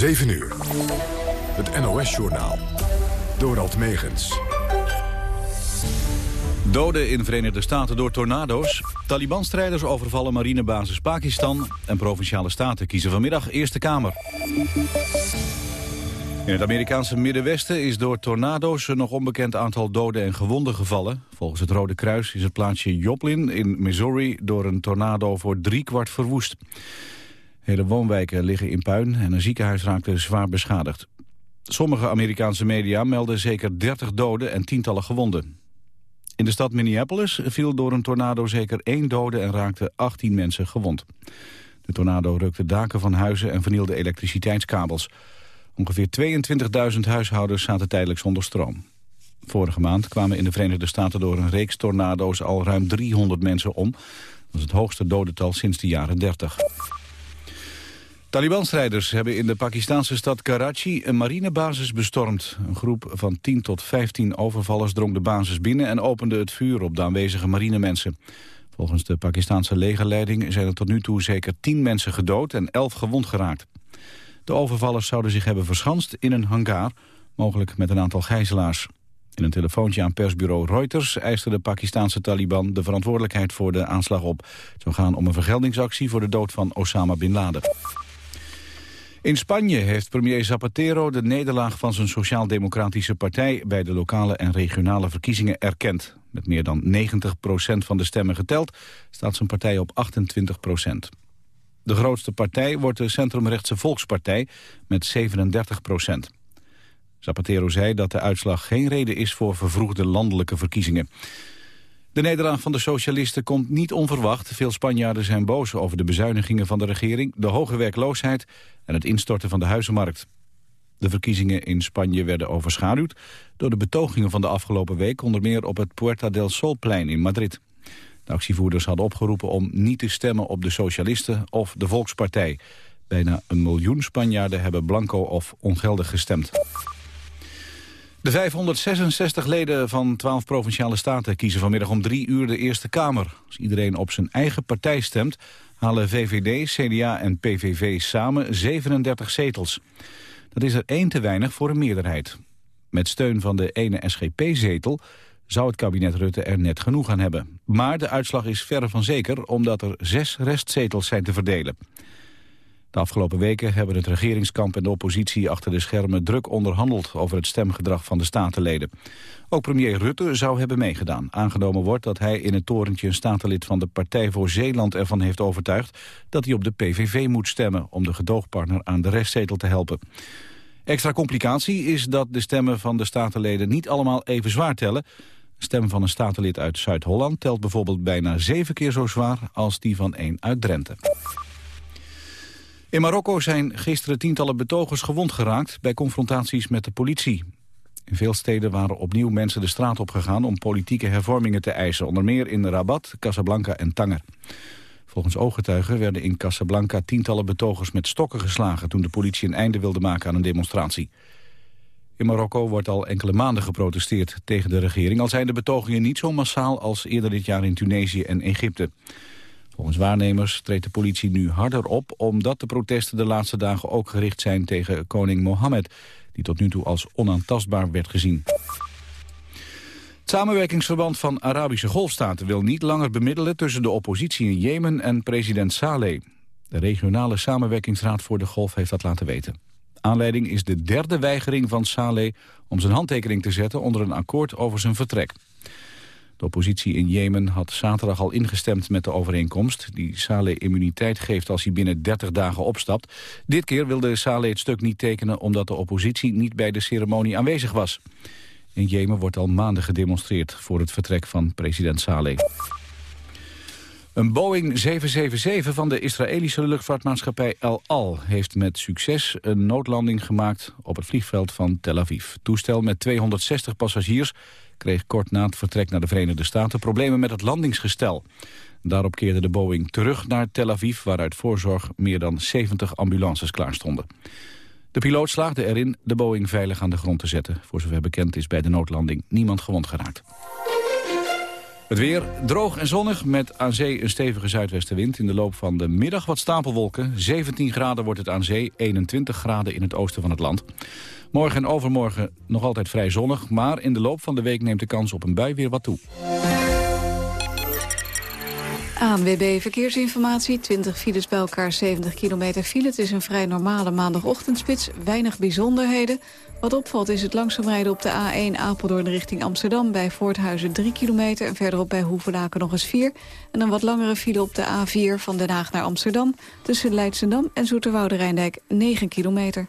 7 uur. Het NOS-journaal. Dorald Megens. Doden in Verenigde Staten door tornado's. Taliban-strijders overvallen marinebasis Pakistan. En Provinciale Staten kiezen vanmiddag Eerste Kamer. In het Amerikaanse Middenwesten is door tornado's een nog onbekend aantal doden en gewonden gevallen. Volgens het Rode Kruis is het plaatsje Joplin in Missouri door een tornado voor driekwart verwoest. Hele woonwijken liggen in puin en een ziekenhuis raakte zwaar beschadigd. Sommige Amerikaanse media melden zeker 30 doden en tientallen gewonden. In de stad Minneapolis viel door een tornado zeker één dode en raakte 18 mensen gewond. De tornado rukte daken van huizen en vernielde elektriciteitskabels. Ongeveer 22.000 huishoudens zaten tijdelijk zonder stroom. Vorige maand kwamen in de Verenigde Staten door een reeks tornado's al ruim 300 mensen om. Dat is het hoogste dodental sinds de jaren 30. Taliban-strijders hebben in de Pakistanse stad Karachi een marinebasis bestormd. Een groep van 10 tot 15 overvallers drong de basis binnen en opende het vuur op de aanwezige marinemensen. Volgens de Pakistanse legerleiding zijn er tot nu toe zeker 10 mensen gedood en 11 gewond geraakt. De overvallers zouden zich hebben verschanst in een hangar, mogelijk met een aantal gijzelaars. In een telefoontje aan persbureau Reuters eiste de Pakistanse Taliban de verantwoordelijkheid voor de aanslag op. Het zou gaan om een vergeldingsactie voor de dood van Osama Bin Laden. In Spanje heeft premier Zapatero de nederlaag van zijn sociaal-democratische partij bij de lokale en regionale verkiezingen erkend. Met meer dan 90% van de stemmen geteld staat zijn partij op 28% De grootste partij wordt de centrumrechtse Volkspartij met 37% Zapatero zei dat de uitslag geen reden is voor vervroegde landelijke verkiezingen. De nederlaag van de socialisten komt niet onverwacht. Veel Spanjaarden zijn boos over de bezuinigingen van de regering... de hoge werkloosheid en het instorten van de huizenmarkt. De verkiezingen in Spanje werden overschaduwd... door de betogingen van de afgelopen week... onder meer op het Puerta del Solplein in Madrid. De actievoerders hadden opgeroepen om niet te stemmen op de socialisten of de Volkspartij. Bijna een miljoen Spanjaarden hebben blanco of ongeldig gestemd. De 566 leden van 12 provinciale staten kiezen vanmiddag om drie uur de Eerste Kamer. Als iedereen op zijn eigen partij stemt, halen VVD, CDA en PVV samen 37 zetels. Dat is er één te weinig voor een meerderheid. Met steun van de ene SGP-zetel zou het kabinet Rutte er net genoeg aan hebben. Maar de uitslag is verre van zeker, omdat er zes restzetels zijn te verdelen. De afgelopen weken hebben het regeringskamp en de oppositie achter de schermen druk onderhandeld over het stemgedrag van de statenleden. Ook premier Rutte zou hebben meegedaan. Aangenomen wordt dat hij in het torentje een statenlid van de Partij voor Zeeland ervan heeft overtuigd dat hij op de PVV moet stemmen om de gedoogpartner aan de restzetel te helpen. Extra complicatie is dat de stemmen van de statenleden niet allemaal even zwaar tellen. De stem van een statenlid uit Zuid-Holland telt bijvoorbeeld bijna zeven keer zo zwaar als die van één uit Drenthe. In Marokko zijn gisteren tientallen betogers gewond geraakt bij confrontaties met de politie. In veel steden waren opnieuw mensen de straat opgegaan om politieke hervormingen te eisen, onder meer in Rabat, Casablanca en Tanger. Volgens ooggetuigen werden in Casablanca tientallen betogers met stokken geslagen toen de politie een einde wilde maken aan een demonstratie. In Marokko wordt al enkele maanden geprotesteerd tegen de regering, al zijn de betogingen niet zo massaal als eerder dit jaar in Tunesië en Egypte. Volgens waarnemers treedt de politie nu harder op... omdat de protesten de laatste dagen ook gericht zijn tegen koning Mohammed... die tot nu toe als onaantastbaar werd gezien. Het samenwerkingsverband van Arabische golfstaten wil niet langer bemiddelen... tussen de oppositie in Jemen en president Saleh. De regionale samenwerkingsraad voor de golf heeft dat laten weten. Aanleiding is de derde weigering van Saleh om zijn handtekening te zetten... onder een akkoord over zijn vertrek. De oppositie in Jemen had zaterdag al ingestemd met de overeenkomst... die Saleh immuniteit geeft als hij binnen 30 dagen opstapt. Dit keer wilde Saleh het stuk niet tekenen... omdat de oppositie niet bij de ceremonie aanwezig was. In Jemen wordt al maanden gedemonstreerd voor het vertrek van president Saleh. Een Boeing 777 van de Israëlische luchtvaartmaatschappij El Al... heeft met succes een noodlanding gemaakt op het vliegveld van Tel Aviv. Toestel met 260 passagiers kreeg kort na het vertrek naar de Verenigde Staten problemen met het landingsgestel. Daarop keerde de Boeing terug naar Tel Aviv, waaruit voorzorg meer dan 70 ambulances klaar stonden. De piloot slaagde erin de Boeing veilig aan de grond te zetten. Voor zover bekend is bij de noodlanding niemand gewond geraakt. Het weer droog en zonnig met aan zee een stevige zuidwestenwind. In de loop van de middag wat stapelwolken. 17 graden wordt het aan zee, 21 graden in het oosten van het land. Morgen en overmorgen nog altijd vrij zonnig... maar in de loop van de week neemt de kans op een bui weer wat toe. ANWB Verkeersinformatie, 20 files bij elkaar, 70 kilometer file. Het is een vrij normale maandagochtendspits, weinig bijzonderheden. Wat opvalt is het langzaam rijden op de A1 Apeldoorn richting Amsterdam... bij Voorthuizen 3 kilometer en verderop bij Hoevelaken nog eens 4. En een wat langere file op de A4 van Den Haag naar Amsterdam... tussen Leidsendam en Zoeterwoude Rijndijk 9 kilometer.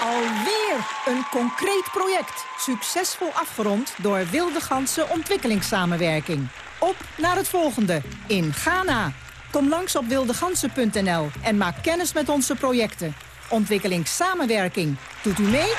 Alweer een concreet project. Succesvol afgerond door Wilde Ganse Ontwikkelingssamenwerking. Op naar het volgende in Ghana. Kom langs op wildegansen.nl en maak kennis met onze projecten. Ontwikkelingssamenwerking. Doet u mee?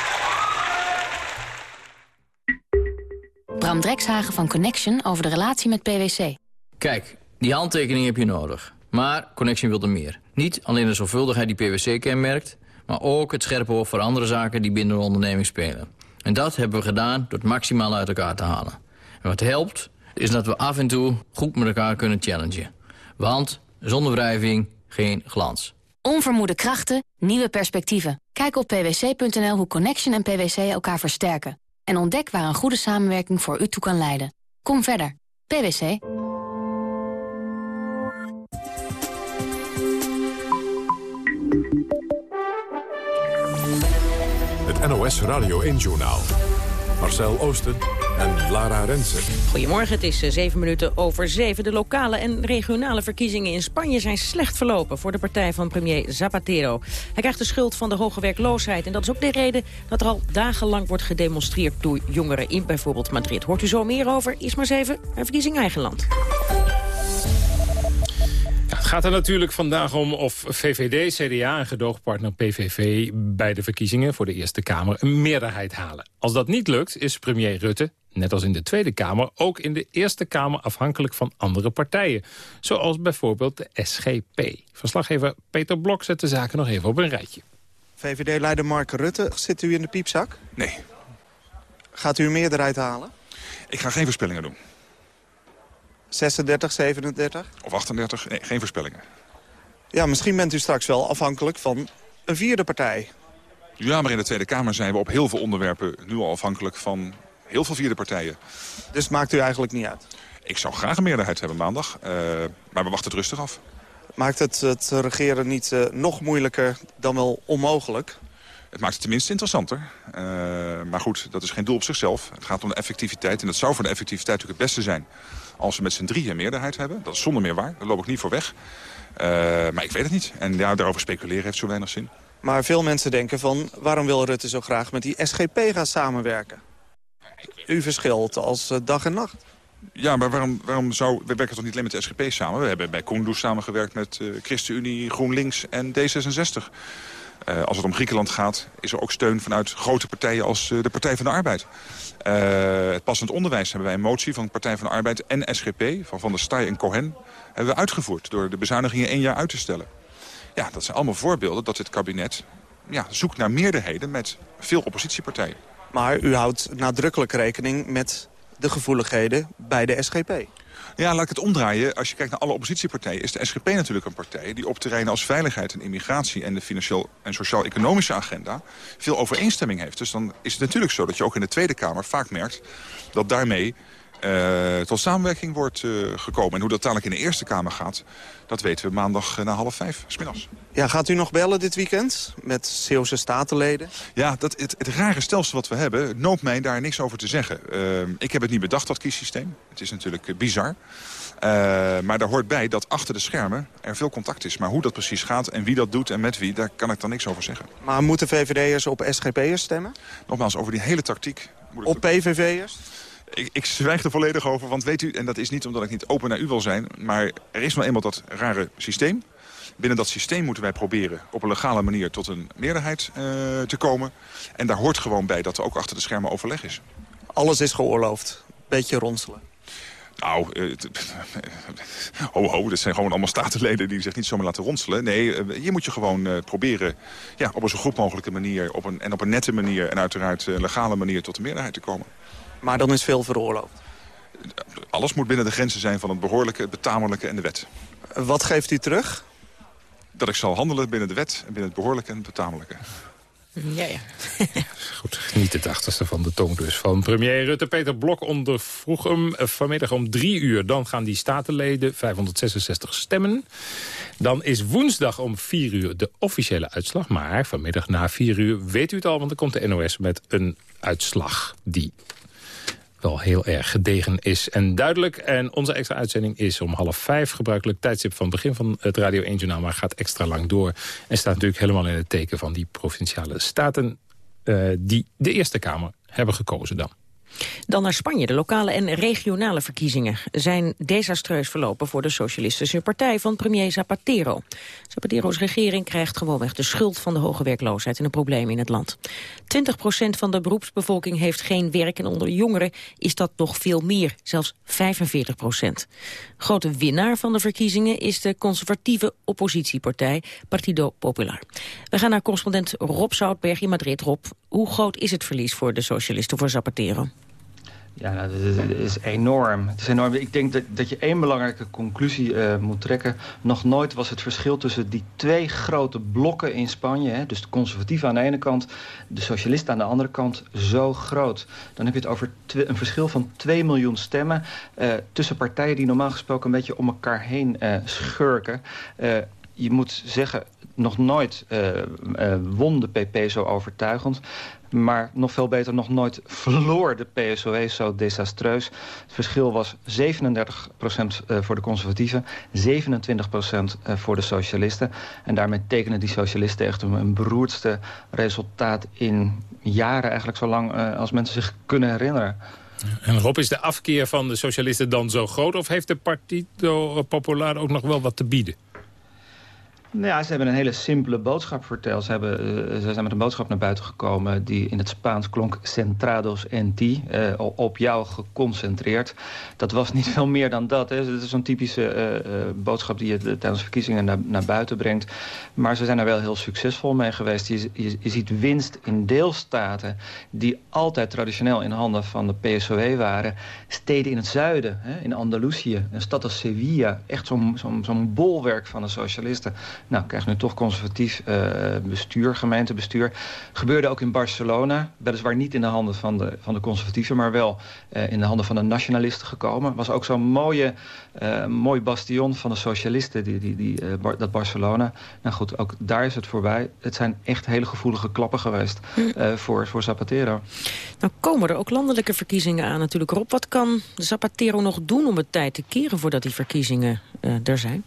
Bram Drekshagen van Connection over de relatie met PwC. Kijk, die handtekening heb je nodig. Maar Connection wil er meer. Niet alleen de zorgvuldigheid die PwC kenmerkt maar ook het scherpe oog voor andere zaken die binnen de onderneming spelen. En dat hebben we gedaan door het maximaal uit elkaar te halen. En wat helpt, is dat we af en toe goed met elkaar kunnen challengen. Want zonder wrijving geen glans. Onvermoede krachten, nieuwe perspectieven. Kijk op pwc.nl hoe Connection en PwC elkaar versterken. En ontdek waar een goede samenwerking voor u toe kan leiden. Kom verder. PwC. NOS Radio 1-journaal. Marcel Oosten en Lara Rensen. Goedemorgen, het is eh, zeven minuten over zeven. De lokale en regionale verkiezingen in Spanje zijn slecht verlopen... voor de partij van premier Zapatero. Hij krijgt de schuld van de hoge werkloosheid. En dat is ook de reden dat er al dagenlang wordt gedemonstreerd... door jongeren in bijvoorbeeld Madrid. Hoort u zo meer over? Is maar eens even een verkiezing eigen land gaat er natuurlijk vandaag om of VVD, CDA en gedoogpartner PVV... bij de verkiezingen voor de Eerste Kamer een meerderheid halen. Als dat niet lukt, is premier Rutte, net als in de Tweede Kamer... ook in de Eerste Kamer afhankelijk van andere partijen. Zoals bijvoorbeeld de SGP. Verslaggever Peter Blok zet de zaken nog even op een rijtje. VVD-leider Mark Rutte, zit u in de piepzak? Nee. Gaat u een meerderheid halen? Ik ga geen voorspellingen doen. 36, 37? Of 38, nee, geen voorspellingen. Ja, misschien bent u straks wel afhankelijk van een vierde partij. Ja, maar in de Tweede Kamer zijn we op heel veel onderwerpen nu al afhankelijk van heel veel vierde partijen. Dus maakt u eigenlijk niet uit? Ik zou graag een meerderheid hebben maandag, uh, maar we wachten het rustig af. Maakt het het regeren niet uh, nog moeilijker dan wel onmogelijk? Het maakt het tenminste interessanter. Uh, maar goed, dat is geen doel op zichzelf. Het gaat om de effectiviteit en dat zou voor de effectiviteit natuurlijk het beste zijn als we met z'n drieën meerderheid hebben. Dat is zonder meer waar, daar loop ik niet voor weg. Uh, maar ik weet het niet. En ja, daarover speculeren heeft zo weinig zin. Maar veel mensen denken van, waarom wil Rutte zo graag met die SGP gaan samenwerken? U verschilt als uh, dag en nacht. Ja, maar waarom, waarom zou... We werken toch niet alleen met de SGP samen? We hebben bij Koendoes samengewerkt met uh, ChristenUnie, GroenLinks en D66. Uh, als het om Griekenland gaat, is er ook steun vanuit grote partijen als uh, de Partij van de Arbeid. Uh, het passend onderwijs hebben wij een motie van de Partij van de Arbeid en SGP... van Van der Staaij en Cohen, hebben we uitgevoerd... door de bezuinigingen één jaar uit te stellen. Ja, dat zijn allemaal voorbeelden dat dit kabinet ja, zoekt naar meerderheden... met veel oppositiepartijen. Maar u houdt nadrukkelijk rekening met de gevoeligheden bij de SGP. Ja, laat ik het omdraaien. Als je kijkt naar alle oppositiepartijen... is de SGP natuurlijk een partij die op terreinen als veiligheid en immigratie... en de financieel en sociaal-economische agenda veel overeenstemming heeft. Dus dan is het natuurlijk zo dat je ook in de Tweede Kamer vaak merkt... dat daarmee uh, tot samenwerking wordt uh, gekomen. En hoe dat uiteindelijk in de Eerste Kamer gaat... dat weten we maandag na half vijf, smiddags. Ja, gaat u nog bellen dit weekend met Zeeuwse statenleden? Ja, dat, het, het rare stelsel wat we hebben noopt mij daar niks over te zeggen. Uh, ik heb het niet bedacht, dat kiessysteem. Het is natuurlijk bizar. Maar daar hoort bij dat achter de schermen er veel contact is. Maar hoe dat precies gaat en wie dat doet en met wie, daar kan ik dan niks over zeggen. Maar moeten VVD'ers op SGP'ers stemmen? Nogmaals, over die hele tactiek... Op PVV'ers? Ik, ik zwijg er volledig over, want weet u, en dat is niet omdat ik niet open naar u wil zijn... maar er is wel eenmaal dat rare systeem. Binnen dat systeem moeten wij proberen op een legale manier tot een meerderheid uh, te komen. En daar hoort gewoon bij dat er ook achter de schermen overleg is. Alles is geoorloofd. Beetje ronselen. Nou, uh, ho ho, dat zijn gewoon allemaal statenleden die zich niet zomaar laten ronselen. Nee, uh, hier moet je gewoon uh, proberen ja, op een zo goed mogelijke manier op een, en op een nette manier... en uiteraard legale manier tot de meerderheid te komen. Maar dan is veel veroorloofd? Alles moet binnen de grenzen zijn van het behoorlijke, het betamelijke en de wet. Wat geeft u terug? Dat ik zal handelen binnen de wet en binnen het behoorlijke en het betamelijke. Ja, ja. Goed, niet het achterste van de tong dus. Van premier Rutte Peter Blok ondervroeg hem vanmiddag om drie uur. Dan gaan die statenleden 566 stemmen. Dan is woensdag om vier uur de officiële uitslag. Maar vanmiddag na vier uur weet u het al, want dan komt de NOS met een uitslag die wel heel erg gedegen is en duidelijk. En onze extra uitzending is om half vijf. Gebruikelijk tijdstip van het begin van het Radio 1 Journaal... maar gaat extra lang door. En staat natuurlijk helemaal in het teken van die provinciale staten... Uh, die de Eerste Kamer hebben gekozen dan. Dan naar Spanje. De lokale en regionale verkiezingen zijn desastreus verlopen voor de Socialistische Partij van premier Zapatero. Zapatero's regering krijgt gewoonweg de schuld van de hoge werkloosheid en de problemen in het land. 20% van de beroepsbevolking heeft geen werk en onder jongeren is dat nog veel meer, zelfs 45% Grote winnaar van de verkiezingen is de conservatieve oppositiepartij Partido Popular. We gaan naar correspondent Rob Zoutberg in Madrid. Rob, hoe groot is het verlies voor de socialisten, voor Zapatero? Ja, nou, dat is enorm. Het is enorm. Ik denk dat, dat je één belangrijke conclusie uh, moet trekken. Nog nooit was het verschil tussen die twee grote blokken in Spanje... Hè, dus de conservatieven aan de ene kant, de socialisten aan de andere kant... zo groot. Dan heb je het over een verschil van 2 miljoen stemmen... Uh, tussen partijen die normaal gesproken een beetje om elkaar heen uh, schurken je moet zeggen, nog nooit won de PP zo overtuigend. Maar nog veel beter, nog nooit verloor de PSOE zo desastreus. Het verschil was 37% eh, voor de conservatieven, 27% voor de socialisten. En daarmee tekenen die socialisten echt een beroerdste resultaat in jaren. Eigenlijk zo lang als mensen zich kunnen herinneren. En Rob, is de afkeer van de socialisten dan zo groot... of heeft de Partido Popular ook nog wel wat te bieden? Nou ja, ze hebben een hele simpele boodschap verteld. Uh, ze zijn met een boodschap naar buiten gekomen... die in het Spaans klonk centrados en ti, uh, op jou geconcentreerd. Dat was niet veel meer dan dat. Het is zo'n typische uh, boodschap die je tijdens verkiezingen naar, naar, buiten brengt. Maar ze zijn er wel heel succesvol mee geweest. Je, je, ziet winst in deelstaten die altijd traditioneel in handen van de PSOE waren. Steden in het zuiden, hè, in Andalusië, een stad als Sevilla... echt zo'n bolwerk van de socialisten... Nou, krijg nu toch conservatief uh, bestuur, gemeentebestuur. Gebeurde ook in Barcelona. Weliswaar niet in de handen van de, van de conservatieven... maar wel uh, in de handen van de nationalisten gekomen. Was ook zo'n mooie, uh, mooi bastion van de socialisten, die, die, die, bar, dat Barcelona. Nou goed, ook daar is het voorbij. Het zijn echt hele gevoelige klappen geweest hm. voor, voor Zapatero. Nou komen er ook landelijke verkiezingen aan natuurlijk. Rob, wat kan Zapatero nog doen om het tijd te keren... voordat die verkiezingen er zijn?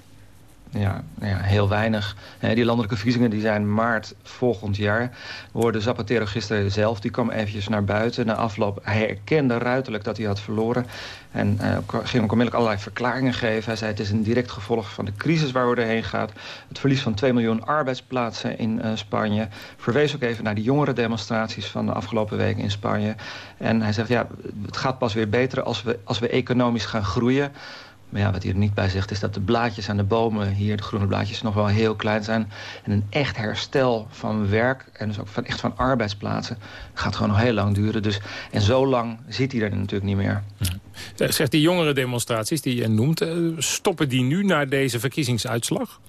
Ja, ja, heel weinig. die landelijke verkiezingen die zijn maart volgend jaar. We hoorden Zapatero gisteren zelf, die kwam eventjes naar buiten. Na afloop, hij erkende ruiterlijk dat hij had verloren. En uh, ging ook onmiddellijk allerlei verklaringen geven. Hij zei het is een direct gevolg van de crisis waar we doorheen gaat. Het verlies van 2 miljoen arbeidsplaatsen in uh, Spanje. Verwees ook even naar die jongere demonstraties van de afgelopen weken in Spanje. En hij zegt, ja, het gaat pas weer beter als we, als we economisch gaan groeien. Maar ja, wat hij er niet bij zegt is dat de blaadjes aan de bomen hier, de groene blaadjes, nog wel heel klein zijn. En een echt herstel van werk en dus ook van, echt van arbeidsplaatsen gaat gewoon nog heel lang duren. Dus, en zo lang zit hij er natuurlijk niet meer. Ja. Zegt die jongere demonstraties die je noemt, eh, stoppen die nu naar deze verkiezingsuitslag?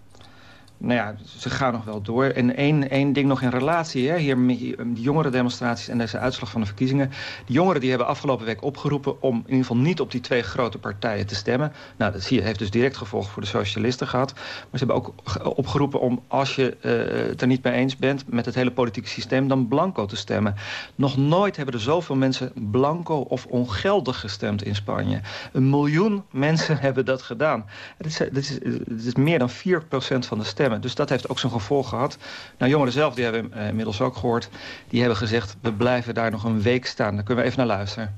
Nou ja, ze gaan nog wel door. En één, één ding nog in relatie, hè, hier, die jongere demonstraties en deze uitslag van de verkiezingen. De jongeren die hebben afgelopen week opgeroepen om in ieder geval niet op die twee grote partijen te stemmen. Nou, dat heeft dus direct gevolg voor de socialisten gehad. Maar ze hebben ook opgeroepen om, als je uh, het er niet mee eens bent met het hele politieke systeem, dan blanco te stemmen. Nog nooit hebben er zoveel mensen blanco of ongeldig gestemd in Spanje. Een miljoen mensen hebben dat gedaan. Het is, is, is meer dan 4% van de stemmen. Dus dat heeft ook zijn gevolg gehad. Nou, jongeren zelf, die hebben we uh, inmiddels ook gehoord... die hebben gezegd, we blijven daar nog een week staan. Daar kunnen we even naar luisteren.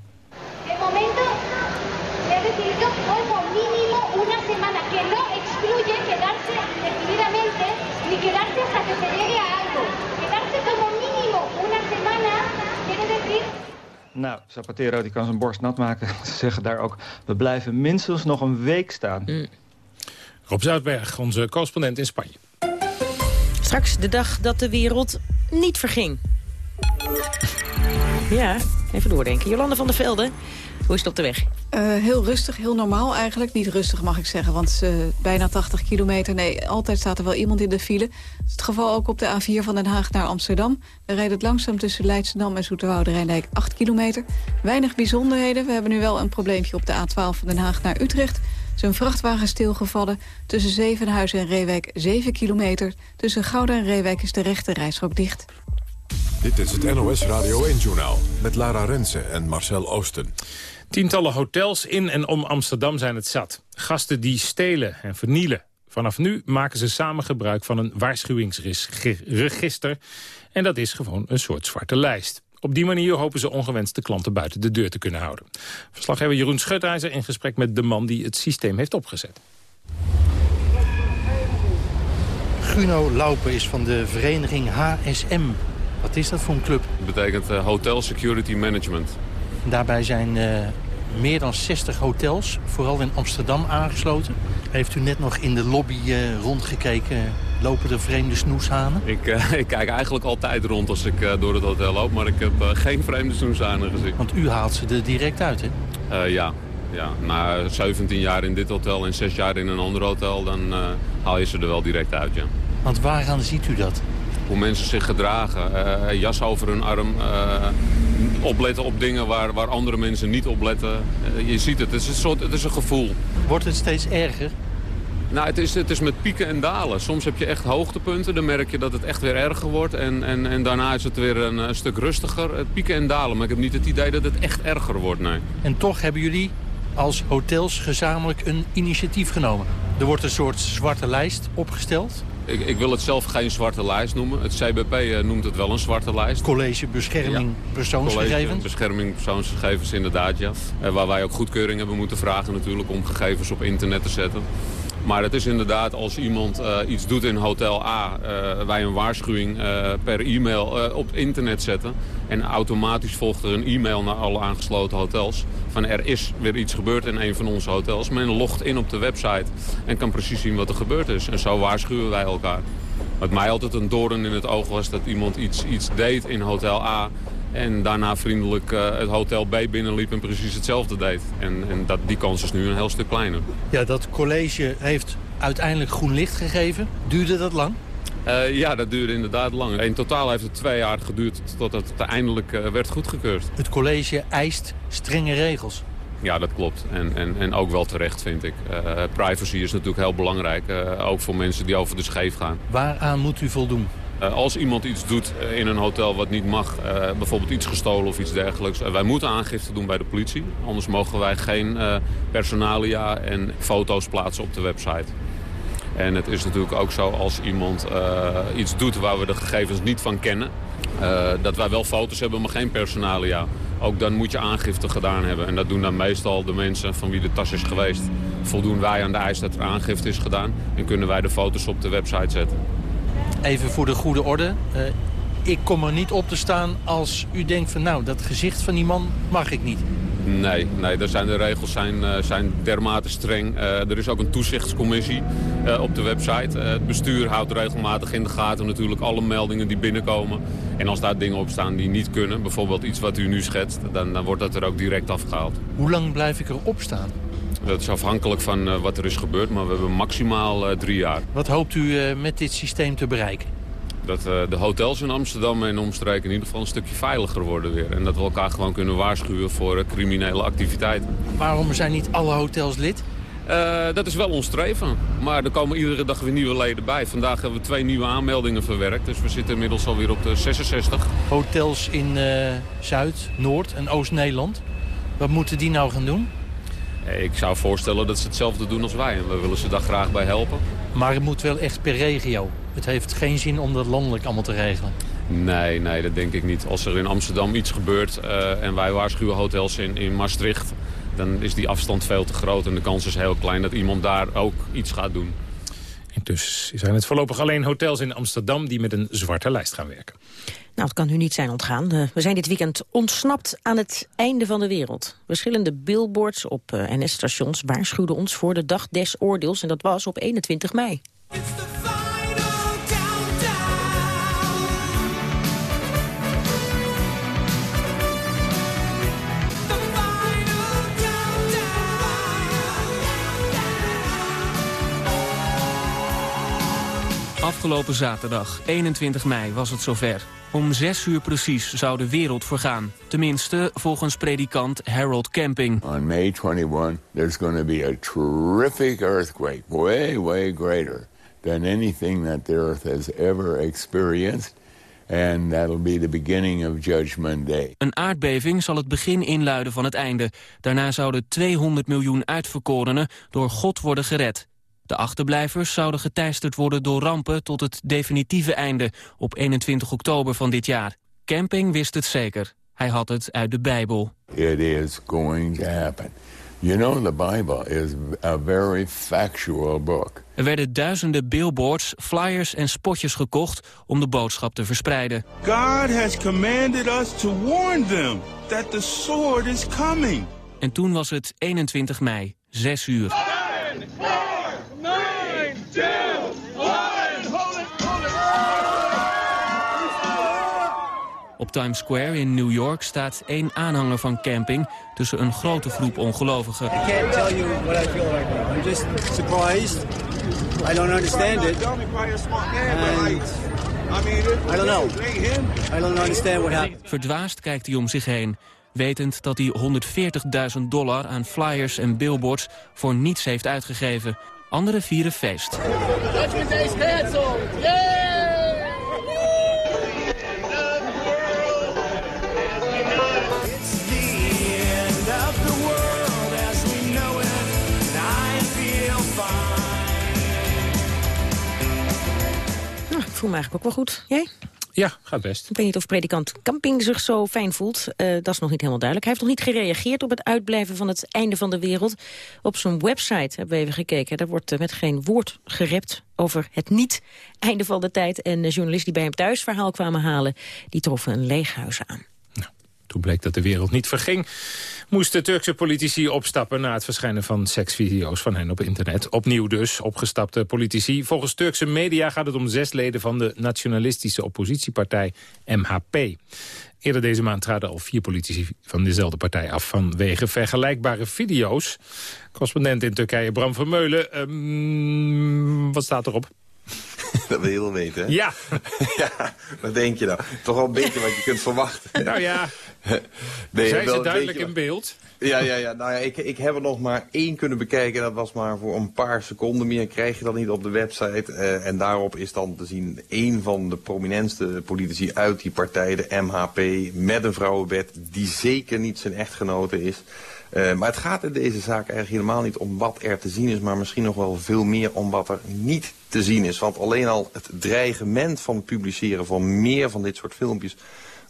Nou, Zapatero die kan zijn borst nat maken. Ze zeggen daar ook, we blijven minstens nog een week staan. Mm. Rob Zuidberg, onze correspondent in Spanje. Straks de dag dat de wereld niet verging. Ja, even doordenken. Jolande van der Velde, hoe is het op de weg? Uh, heel rustig, heel normaal eigenlijk. Niet rustig mag ik zeggen, want uh, bijna 80 kilometer. Nee, altijd staat er wel iemand in de file. Dat is het geval ook op de A4 van Den Haag naar Amsterdam. We rijden het langzaam tussen Leidschendam en Zoeterwoude Rijndijk 8 kilometer. Weinig bijzonderheden. We hebben nu wel een probleempje op de A12 van Den Haag naar Utrecht zijn vrachtwagen stilgevallen. Tussen Zevenhuizen en Reewijk 7 kilometer. Tussen Gouda en Reewijk is de rechte rijstrook dicht. Dit is het NOS Radio 1-journaal met Lara Rensen en Marcel Oosten. Tientallen hotels in en om Amsterdam zijn het zat. Gasten die stelen en vernielen. Vanaf nu maken ze samen gebruik van een waarschuwingsregister. En dat is gewoon een soort zwarte lijst. Op die manier hopen ze ongewenste klanten buiten de deur te kunnen houden. Verslaggever Jeroen Schutijzer in gesprek met de man die het systeem heeft opgezet. Guno Laupen is van de vereniging HSM. Wat is dat voor een club? Dat betekent uh, Hotel Security Management. Daarbij zijn uh, meer dan 60 hotels, vooral in Amsterdam, aangesloten. Heeft u net nog in de lobby uh, rondgekeken Lopen er vreemde snoeshanen? Ik, uh, ik kijk eigenlijk altijd rond als ik uh, door het hotel loop, maar ik heb geen vreemde snoeshanen gezien. Want u haalt ze er direct uit, hè? ja. ja. Na 17 jaar in dit hotel en 6 jaar in een ander hotel, dan haal je ze er wel direct uit, ja. Want waaraan ziet u dat? Hoe mensen zich gedragen, jas over hun arm, opletten op dingen waar, waar andere mensen niet opletten. je ziet het, het is, een soort, het is een gevoel. Wordt het steeds erger? Nou, het is, het is met pieken en dalen. Soms heb je echt hoogtepunten. Dan merk je dat het echt weer erger wordt. En, en, en daarna is het weer een, een stuk rustiger. Het pieken en dalen. Maar ik heb niet het idee dat het echt erger wordt, nee. En toch hebben jullie als hotels gezamenlijk een initiatief genomen. Er wordt een soort zwarte lijst opgesteld. Ik, ik, wil het zelf geen zwarte lijst noemen. Het CBP eh, noemt het wel een zwarte lijst. College Bescherming Persoonsgegevens? College Bescherming Persoonsgegevens, inderdaad, ja. Uh, waar wij ook goedkeuring hebben moeten vragen natuurlijk om gegevens op internet te zetten. Maar het is inderdaad als iemand uh, iets doet in Hotel A... Uh, wij een waarschuwing uh, per e-mail op internet zetten... en automatisch volgt er een e-mail naar alle aangesloten hotels... van er is weer iets gebeurd in een van onze hotels. Men logt in op de website en kan precies zien wat er gebeurd is. En zo waarschuwen wij elkaar. Wat mij altijd een doorn in het oog was dat iemand iets, iets deed in Hotel A... En daarna vriendelijk uh, het hotel B binnenliep en precies hetzelfde deed. En, en dat, die kans is nu een heel stuk kleiner. Ja, dat college heeft uiteindelijk groen licht gegeven. Duurde dat lang? Uh, ja, dat duurde inderdaad lang. In totaal heeft het twee jaar geduurd totdat het eindelijk uh, werd goedgekeurd. Het college eist strenge regels. Ja, dat klopt. En, en, en ook wel terecht, vind ik. Privacy is natuurlijk heel belangrijk. ook voor mensen die over de scheef gaan. Waaraan moet u voldoen? Uh, als iemand iets doet uh, in een hotel wat niet mag, uh, bijvoorbeeld iets gestolen of iets dergelijks... wij moeten aangifte doen bij de politie. Anders mogen wij geen personalia en foto's plaatsen op de website. En het is natuurlijk ook zo als iemand iets doet waar we de gegevens niet van kennen... dat wij wel foto's hebben, maar geen personalia. Ook dan moet je aangifte gedaan hebben. En dat doen dan meestal de mensen van wie de tas is geweest. Voldoen wij aan de eis dat er aangifte is gedaan... en kunnen wij de foto's op de website zetten. Even voor de goede orde. Uh, ik kom er niet op te staan als u denkt van nou, dat gezicht van die man mag ik niet. Nee, nee daar zijn de regels zijn, uh, zijn dermate streng. Uh, er is ook een toezichtscommissie op de website. het bestuur houdt regelmatig in de gaten natuurlijk alle meldingen die binnenkomen. En als daar dingen op staan die niet kunnen, bijvoorbeeld iets wat u nu schetst, dan, dan wordt dat er ook direct afgehaald. Hoe lang blijf ik erop staan? Dat is afhankelijk van wat er is gebeurd, maar we hebben maximaal drie jaar. Wat hoopt u met dit systeem te bereiken? Dat de hotels in Amsterdam en omstreken in ieder geval een stukje veiliger worden weer. En dat we elkaar gewoon kunnen waarschuwen voor criminele activiteiten. Waarom zijn niet alle hotels lid? Uh, dat is wel ons streven. Maar er komen iedere dag weer nieuwe leden bij. Vandaag hebben we twee nieuwe aanmeldingen verwerkt. Dus we zitten inmiddels alweer op de 66. Hotels in uh, Zuid, Noord en Oost-Nederland. Wat moeten die nou gaan doen? Ik zou voorstellen dat ze hetzelfde doen als wij. En we willen ze daar graag bij helpen. Maar het moet wel echt per regio. Het heeft geen zin om dat landelijk allemaal te regelen. Nee, nee, dat denk ik niet. Als er in Amsterdam iets gebeurt uh, en wij waarschuwen hotels in, in Maastricht dan is die afstand veel te groot en de kans is heel klein dat iemand daar ook iets gaat doen. Intussen zijn het voorlopig alleen hotels in Amsterdam die met een zwarte lijst gaan werken. Nou, het kan u niet zijn ontgaan. Eh, we zijn dit weekend ontsnapt aan het einde van de wereld. Verschillende billboards op eh, NS-stations waarschuwden ons voor de dag des oordeels. En dat was op 21 mei. Afgelopen zaterdag, 21 mei, was het zover. Om zes uur precies zou de wereld vergaan. Tenminste, volgens predikant Harold Camping. On May 21, there's going to be a terrific earthquake, way, way greater than anything that the earth has ever experienced. And that'll be the beginning of Judgment Day. Een aardbeving zal het begin inluiden van het einde. Daarna zouden 200 miljoen uitverkorenen door God worden gered. De achterblijvers zouden geteisterd worden door rampen tot het definitieve einde op 21 oktober van dit jaar. Camping wist het zeker. Hij had het uit de Bijbel. It is going to happen. You know the Bible is a very factual book. Er werden duizenden billboards, flyers en spotjes gekocht om de boodschap te verspreiden. God has commanded us to warn them that the sword is coming. En toen was het 21 mei, 6 uur. Op Times Square in New York staat één aanhanger van camping tussen een grote groep ongelovigen. I can't tell you what I feel right now. I'm just surprised. I don't understand it. And I don't know. I don't understand what happened. Verdwaasd kijkt hij om zich heen wetend dat hij 140.000 dollar aan flyers en billboards voor niets heeft uitgegeven. Anderen vieren feest. Judgment Day is canceled! Ik voel me eigenlijk ook wel goed. Jij? Ja, gaat best. Ik weet niet of predikant Camping zich zo fijn voelt. Uh, dat is nog niet helemaal duidelijk. Hij heeft nog niet gereageerd op het uitblijven van het einde van de wereld. Op zijn website hebben we even gekeken. Daar wordt uh, met geen woord gerept over het niet einde van de tijd. En de journalisten die bij hem thuis verhaal kwamen halen... die troffen een leeghuis aan. Toen bleek dat de wereld niet verging, moesten Turkse politici opstappen... na het verschijnen van seksvideo's van hen op internet. Opnieuw dus, opgestapte politici. Volgens Turkse media gaat het om zes leden van de nationalistische oppositiepartij MHP. Eerder deze maand traden al vier politici van dezelfde partij af... vanwege vergelijkbare video's. Correspondent in Turkije Bram Vermeulen, um, wat staat erop? Dat wil je wel weten, hè? Ja. ja, wat denk je nou? Toch wel een beetje wat je kunt verwachten. Nou ja, nee, zijn ze duidelijk in beeld? Ja, ja, ja. Nou ja, ik, ik heb er nog maar één kunnen bekijken. Dat was maar voor een paar seconden. Meer krijg je dan niet op de website. Uh, en daarop is dan te zien één van de prominentste politici uit die partij, de MHP, met een vrouwenbed, die zeker niet zijn echtgenote is. Uh, maar het gaat in deze zaak eigenlijk helemaal niet om wat er te zien is... maar misschien nog wel veel meer om wat er niet te zien is. Want alleen al het dreigement van het publiceren van meer van dit soort filmpjes...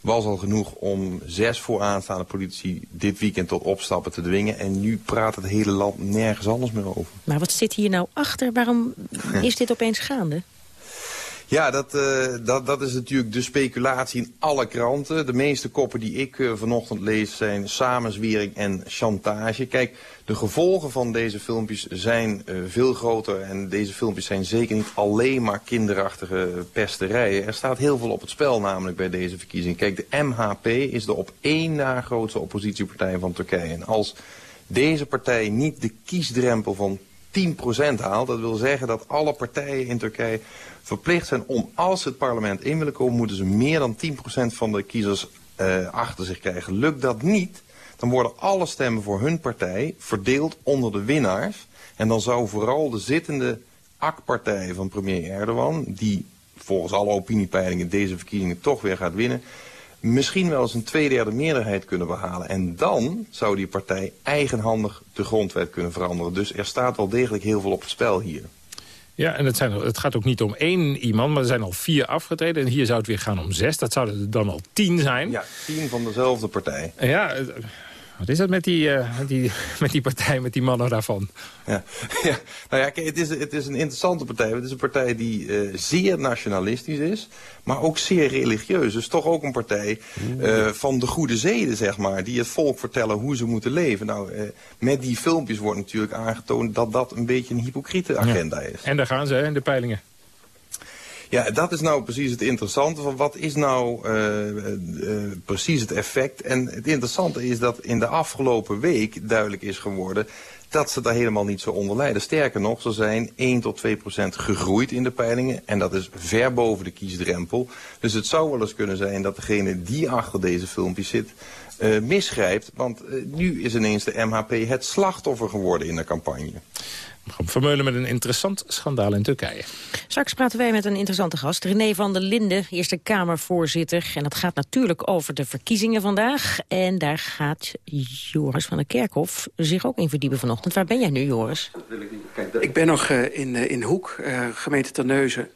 was al genoeg om zes vooraanstaande politici dit weekend tot opstappen te dwingen. En nu praat het hele land nergens anders meer over. Maar wat zit hier nou achter? Waarom is dit opeens gaande? Ja, dat, uh, dat, dat is natuurlijk de speculatie in alle kranten. De meeste koppen die ik uh, vanochtend lees zijn samenzwering en chantage. Kijk, de gevolgen van deze filmpjes zijn uh, veel groter. En deze filmpjes zijn zeker niet alleen maar kinderachtige pesterijen. Er staat heel veel op het spel namelijk bij deze verkiezing. Kijk, de MHP is de op één na grootste oppositiepartij van Turkije. En als deze partij niet de kiesdrempel van 10% haalt... dat wil zeggen dat alle partijen in Turkije verplicht zijn om, als ze het parlement in willen komen... moeten ze meer dan 10% van de kiezers uh, achter zich krijgen. Lukt dat niet, dan worden alle stemmen voor hun partij verdeeld onder de winnaars. En dan zou vooral de zittende AK-partij van premier Erdogan... die volgens alle opiniepeilingen deze verkiezingen toch weer gaat winnen misschien wel eens een tweederde meerderheid kunnen behalen. En dan zou die partij eigenhandig de grondwet kunnen veranderen. Dus er staat wel degelijk heel veel op het spel hier. Ja, en het, zijn, het gaat ook niet om één iemand, maar er zijn al vier afgetreden. En hier zou het weer gaan om zes. Dat zouden er dan al tien zijn. Ja, tien van dezelfde partij. Ja, wat is dat met die, uh, met die, met die partij, met die mannen daarvan? Ja, ja. nou ja, kijk, het is, het is een interessante partij. Het is een partij die uh, zeer nationalistisch is, maar ook zeer religieus. Dus toch ook een partij uh, van de goede zeden, zeg maar. Die het volk vertellen hoe ze moeten leven. Nou, met die filmpjes wordt natuurlijk aangetoond dat dat een beetje een hypocriete agenda ja. is. En daar gaan ze, in de peilingen. Ja, dat is nou precies het interessante. Van wat is nou uh, uh, precies het effect? En het interessante is dat in de afgelopen week duidelijk is geworden dat ze daar helemaal niet zo onder lijden. Sterker nog, ze zijn 1 tot 2 procent gegroeid in de peilingen. En dat is ver boven de kiesdrempel. Dus het zou wel eens kunnen zijn dat degene die achter deze filmpjes zit... Misgrijpt, want nu is ineens de MHP het slachtoffer geworden in de campagne. Vermeulen met een interessant schandaal in Turkije. Straks praten wij met een interessante gast. René van der Linden, Eerste Kamervoorzitter. En dat gaat natuurlijk over de verkiezingen vandaag. En daar gaat Joris van der Kerkhof zich ook in verdiepen vanochtend. Waar ben jij nu, Joris? Ik ben nog uh, in, uh, in Hoek, uh, gemeente Terneuzen...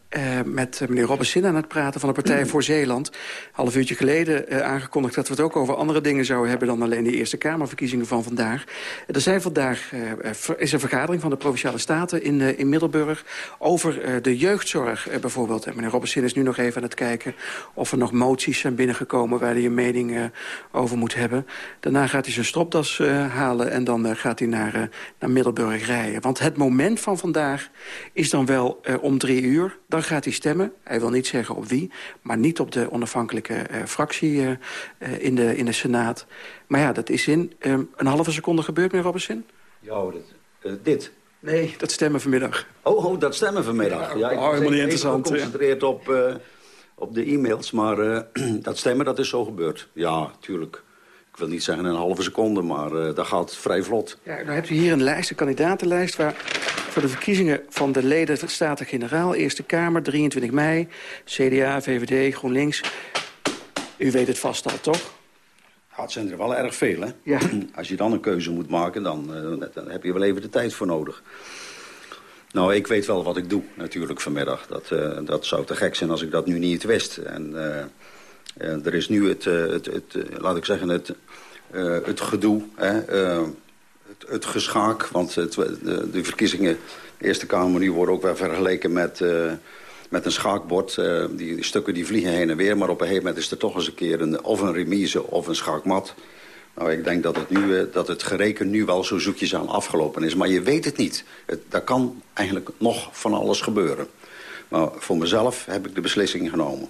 met meneer Robbesin aan het praten van de Partij voor Zeeland. Half uurtje geleden aangekondigd dat we het ook over andere dingen zouden hebben... dan alleen de Eerste Kamerverkiezingen van vandaag. Er zijn vandaag is een vergadering van de Provinciale Staten in, in Middelburg... over de jeugdzorg bijvoorbeeld. En meneer Robbesin is nu nog even aan het kijken... of er nog moties zijn binnengekomen waar hij een mening over moet hebben. Daarna gaat hij zijn stropdas halen en dan gaat hij naar, naar Middelburg rijden. Want het moment van vandaag is dan wel uh, om drie uur. Gaat hij stemmen. Hij wil niet zeggen op wie, maar niet op de onafhankelijke uh, fractie uh, in, de, in de Senaat. Maar ja, dat is in een halve seconde gebeurd, meneer Robinson. Ja, dit, dit. Nee, dat stemmen vanmiddag. Oh, oh dat stemmen vanmiddag. Ja, ik oh, helemaal niet interessant. geconcentreerd op, op de e-mails, maar dat stemmen dat is zo gebeurd. Ja, tuurlijk ik wil niet zeggen een halve seconde, maar uh, dat gaat vrij vlot. Ja, nou hebt u hier een lijst, een kandidatenlijst... waar voor de verkiezingen van de leden van Staten-Generaal... Eerste Kamer, 23 mei, CDA, VVD, GroenLinks... U weet het vast al, toch? Ja, het zijn er wel erg veel, hè? Ja. Als je dan een keuze moet maken, dan, uh, dan heb je wel even de tijd voor nodig. Nou, ik weet wel wat ik doe, natuurlijk, vanmiddag. Dat, uh, dat zou te gek zijn als ik dat nu niet wist. En... Uh, er is nu het, het, het laat ik zeggen, het, het gedoe, hè, het, het, geschaak. Want het, de, de, verkiezingen, de Eerste Kamer, nu worden ook wel vergeleken met, met een schaakbord. die, die, stukken die vliegen heen en weer, maar op een gegeven moment is er toch eens een keer een, of een remise of een schaakmat. Nou, ik denk dat het, nu, dat het gereken nu wel zo zoekjes aan afgelopen is. Maar je weet het niet. Het, daar kan eigenlijk nog van alles gebeuren. Maar voor mezelf heb ik de beslissing genomen.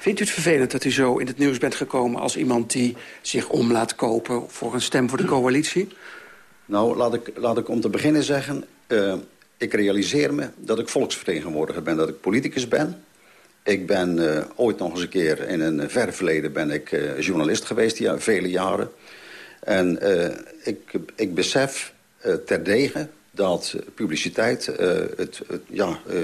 Vindt u het vervelend dat u zo in het nieuws bent gekomen... als iemand die zich om laat kopen voor een stem voor de coalitie? Nou, laat ik, laat ik om te beginnen zeggen... Uh, ik realiseer me dat ik volksvertegenwoordiger ben, dat ik politicus ben. Ik ben uh, ooit nog eens een keer, in een ver verleden... ben ik uh, journalist geweest, ja, vele jaren. En ik, ik besef terdege dat publiciteit, uh, het, ja, uh,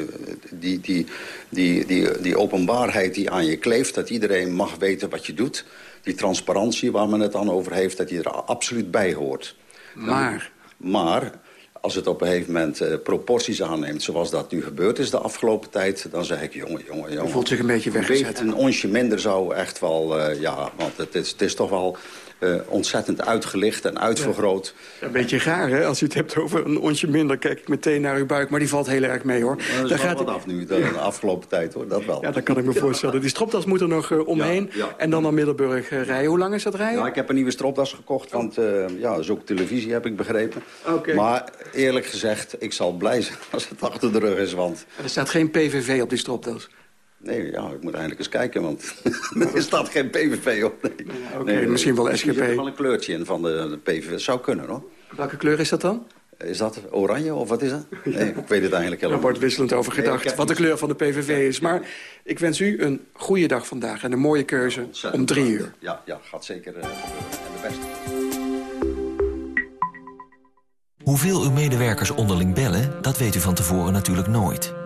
die, die, die, die, die openbaarheid die aan je kleeft... dat iedereen mag weten wat je doet. Die transparantie waar men het dan over heeft, dat die er absoluut bij hoort. Maar? Maar als het op een gegeven moment uh, proporties aanneemt... zoals dat nu gebeurd is de afgelopen tijd... dan zeg ik, jongen, jongen, jongen... U voelt zich een beetje weggezet. Een onsje minder zou echt wel... Uh, ja, want het is, het is toch wel uh, ontzettend uitgelicht en uitvergroot. Ja, een beetje raar, hè? Als u het hebt over een onsje minder, kijk ik meteen naar uw buik. Maar die valt heel erg mee, hoor. Ja, dat Daar gaat wat af nu, de, afgelopen tijd, hoor. Dat wel. Ja, dat kan ik me voorstellen. Die stropdas moet er nog uh, omheen. En dan naar Middelburg uh, rijden. Hoe lang is dat rijden? Ja, ik heb een nieuwe stropdas gekocht, want ja, dat is ook televisie, heb ik begrepen. Okay. Maar eerlijk gezegd, ik zal blij zijn als het achter de rug is, want... Er staat geen PVV op die stropdas. Nee, ja, ik moet eindelijk eens kijken, want er staat geen PVV op. Nee. Ja, Oké, okay, nee, misschien wel SGP. Er zit wel een kleurtje in van de, de PVV. zou kunnen, hoor. Welke kleur is dat dan? Is dat oranje of wat is dat? Nee, ik weet het eigenlijk helemaal Er wordt wisselend over gedacht wat de kleur van de PVV is. Maar ik wens u een goede dag vandaag en een mooie keuze om drie uur. Ja, ja gaat zeker uh, gebeuren. En de beste. Hoeveel uw medewerkers onderling bellen, dat weet u van tevoren natuurlijk nooit.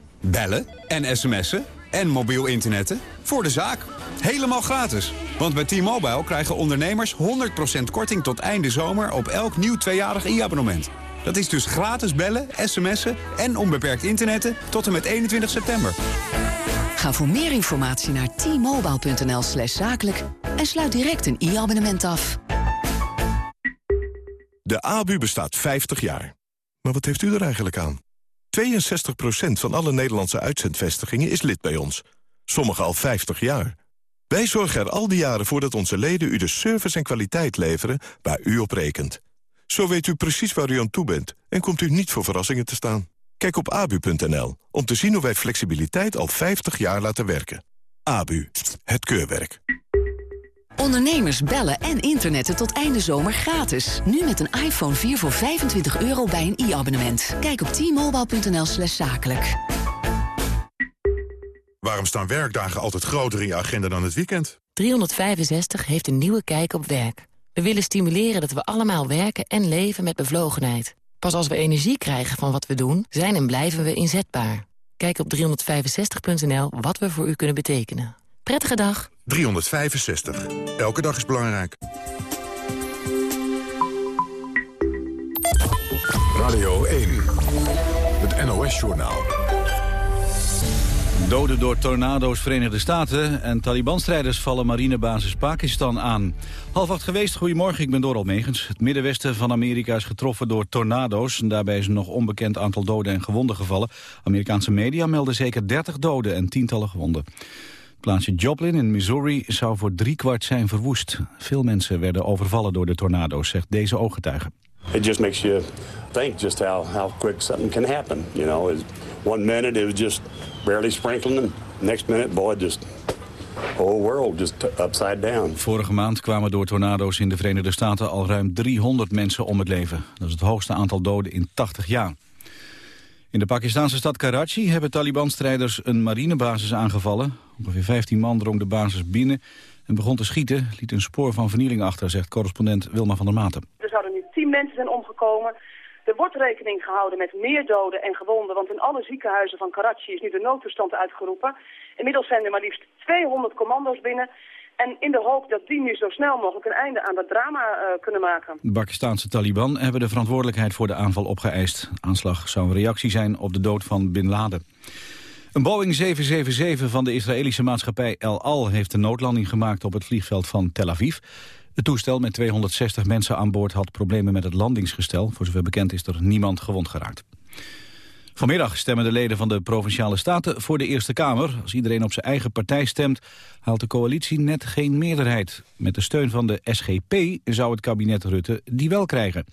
Bellen en sms'en en mobiel internetten voor de zaak. Helemaal gratis. Want bij T-Mobile krijgen ondernemers 100% korting tot einde zomer op elk nieuw tweejarig e-abonnement. Dat is dus gratis bellen, sms'en en onbeperkt internetten tot en met 21 september. Ga voor meer informatie naar t-mobile.nl slash zakelijk en sluit direct een e-abonnement af. De ABU bestaat 50 jaar. Maar wat heeft u er eigenlijk aan? 62% van alle Nederlandse uitzendvestigingen is lid bij ons. Sommige al 50 jaar. Wij zorgen er al die jaren voor dat onze leden u de service en kwaliteit leveren waar u op rekent. Zo weet u precies waar u aan toe bent en komt u niet voor verrassingen te staan. Kijk op abu.nl om te zien hoe wij flexibiliteit al 50 jaar laten werken. ABU, het keurwerk. Ondernemers bellen en internetten tot einde zomer gratis. Nu met een iPhone 4 voor 25 euro bij een e-abonnement. Kijk op t-mobile.nl slash zakelijk. Waarom staan werkdagen altijd groter in je agenda dan het weekend? 365 heeft een nieuwe kijk op werk. We willen stimuleren dat we allemaal werken en leven met bevlogenheid. Pas als we energie krijgen van wat we doen, zijn en blijven we inzetbaar. Kijk op 365.nl wat we voor u kunnen betekenen. Prettige dag. 365. Elke dag is belangrijk. Radio 1. Het NOS-journaal. Doden door tornado's Verenigde Staten en Taliban-strijders vallen marinebasis Pakistan aan. Half geweest, goedemorgen, ik ben Doral Megens. Het middenwesten van Amerika is getroffen door tornado's. En daarbij is een nog onbekend aantal doden en gewonden gevallen. Amerikaanse media melden zeker 30 doden en tientallen gewonden. Plaatsje Joplin in Missouri zou voor driekwart zijn verwoest. Veel mensen werden overvallen door de tornado's, zegt deze ooggetuige. It just makes you think just how, how quick something can happen. You know, one minute it was just barely sprinkling, and next minute, boy, just whole world just upside down. Vorige maand kwamen door tornado's in de Verenigde Staten al ruim 300 mensen om het leven. Dat is het hoogste aantal doden in 80 jaar. In de Pakistanse stad Karachi hebben Taliban-strijders een marinebasis aangevallen. Ongeveer 15 man drong de basis binnen en begon te schieten. Liet een spoor van vernieling achter, zegt correspondent Wilma van der Maten. Er zouden nu 10 mensen zijn omgekomen. Er wordt rekening gehouden met meer doden en gewonden, want in alle ziekenhuizen van Karachi is nu de noodtoestand uitgeroepen. Inmiddels zijn er maar liefst 200 commando's binnen. En in de hoop dat die nu zo snel mogelijk een einde aan dat drama uh, kunnen maken. De Pakistanse Taliban hebben de verantwoordelijkheid voor de aanval opgeëist. Aanslag zou een reactie zijn op de dood van Bin Laden. Een Boeing 777 van de Israëlische maatschappij El Al heeft een noodlanding gemaakt op het vliegveld van Tel Aviv. Het toestel met 260 mensen aan boord had problemen met het landingsgestel. Voor zover bekend is er niemand gewond geraakt. Vanmiddag stemmen de leden van de Provinciale Staten voor de Eerste Kamer. Als iedereen op zijn eigen partij stemt, haalt de coalitie net geen meerderheid. Met de steun van de SGP zou het kabinet Rutte die wel krijgen.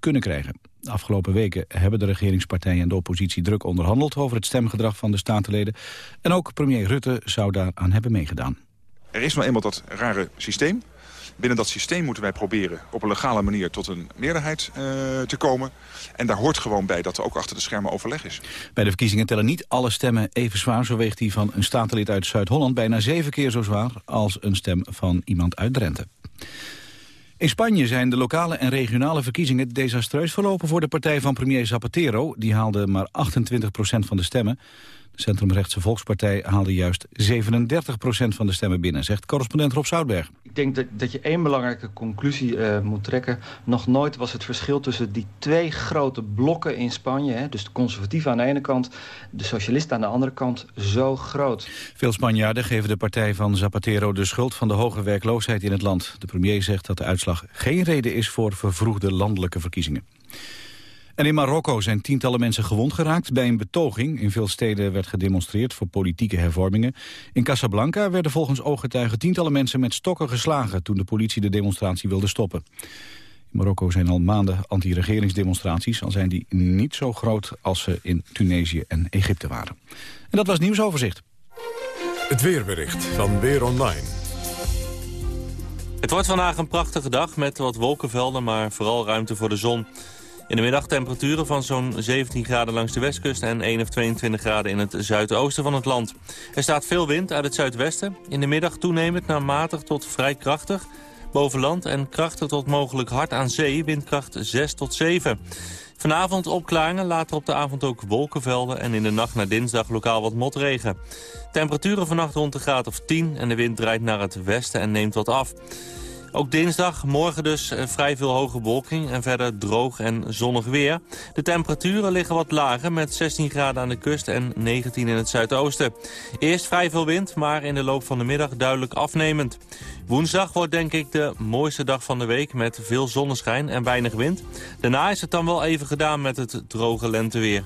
Kunnen krijgen. De afgelopen weken hebben de regeringspartijen en de oppositie druk onderhandeld... over het stemgedrag van de statenleden. En ook premier Rutte zou daaraan hebben meegedaan. Er is nou eenmaal dat rare systeem. Binnen dat systeem moeten wij proberen op een legale manier tot een meerderheid uh, te komen. En daar hoort gewoon bij dat er ook achter de schermen overleg is. Bij de verkiezingen tellen niet alle stemmen even zwaar. Zo weegt die van een statenlid uit Zuid-Holland bijna zeven keer zo zwaar... als een stem van iemand uit Drenthe. In Spanje zijn de lokale en regionale verkiezingen desastreus verlopen voor de partij van premier Zapatero. Die haalde maar 28% van de stemmen. Centrumrechtse Volkspartij haalde juist 37% van de stemmen binnen, zegt correspondent Rob Zoutberg. Ik denk dat, dat je één belangrijke conclusie uh, moet trekken. Nog nooit was het verschil tussen die twee grote blokken in Spanje... Hè, dus de conservatieven aan de ene kant, de socialisten aan de andere kant, zo groot. Veel Spanjaarden geven de partij van Zapatero de schuld van de hoge werkloosheid in het land. De premier zegt dat de uitslag geen reden is voor vervroegde landelijke verkiezingen. En in Marokko zijn tientallen mensen gewond geraakt bij een betoging. In veel steden werd gedemonstreerd voor politieke hervormingen. In Casablanca werden volgens ooggetuigen tientallen mensen met stokken geslagen... toen de politie de demonstratie wilde stoppen. In Marokko zijn al maanden anti-regeringsdemonstraties... al zijn die niet zo groot als ze in Tunesië en Egypte waren. En dat was nieuwsoverzicht. Het weerbericht van Weer Online. Het wordt vandaag een prachtige dag met wat wolkenvelden, maar vooral ruimte voor de zon. In de middag temperaturen van zo'n 17 graden langs de westkust en 1 of 22 graden in het zuidoosten van het land. Er staat veel wind uit het zuidwesten. In de middag toenemend naar matig tot vrij krachtig. Boven land en krachtig tot mogelijk hard aan zee, windkracht 6 tot 7. Vanavond opklaringen, later op de avond ook wolkenvelden... en in de nacht naar dinsdag lokaal wat motregen. Temperaturen vannacht rond de graad of 10 en de wind draait naar het westen en neemt wat af. Ook dinsdag, morgen dus eh, vrij veel hoge bewolking en verder droog en zonnig weer. De temperaturen liggen wat lager met 16 graden aan de kust en 19 in het zuidoosten. Eerst vrij veel wind, maar in de loop van de middag duidelijk afnemend. Woensdag wordt denk ik de mooiste dag van de week met veel zonneschijn en weinig wind. Daarna is het dan wel even gedaan met het droge lenteweer.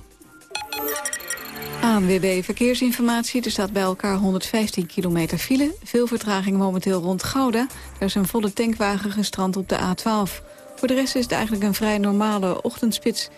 ANWB Verkeersinformatie. Er staat bij elkaar 115 kilometer file. Veel vertraging momenteel rond Gouda. Er is een volle tankwagen gestrand op de A12. Voor de rest is het eigenlijk een vrij normale ochtendspits.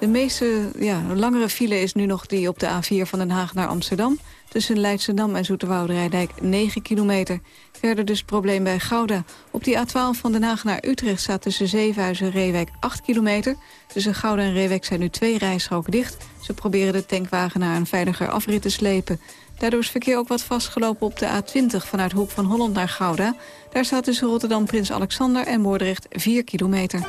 De meeste ja, langere file is nu nog die op de A4 van Den Haag naar Amsterdam. Tussen Leidschendam en Zoeterwoude-Rijndijk 9 kilometer. Verder dus probleem bij Gouda. Op die A12 van Den Haag naar Utrecht staat tussen Zevenhuizen en Reewijk 8 kilometer. Tussen Gouda en Reewijk zijn nu twee rijstroken dicht. Ze proberen de tankwagen naar een veiliger afrit te slepen. Daardoor is verkeer ook wat vastgelopen op de A20 vanuit Hoek van Holland naar Gouda. Daar staat tussen Rotterdam Prins Alexander en Moordrecht 4 kilometer.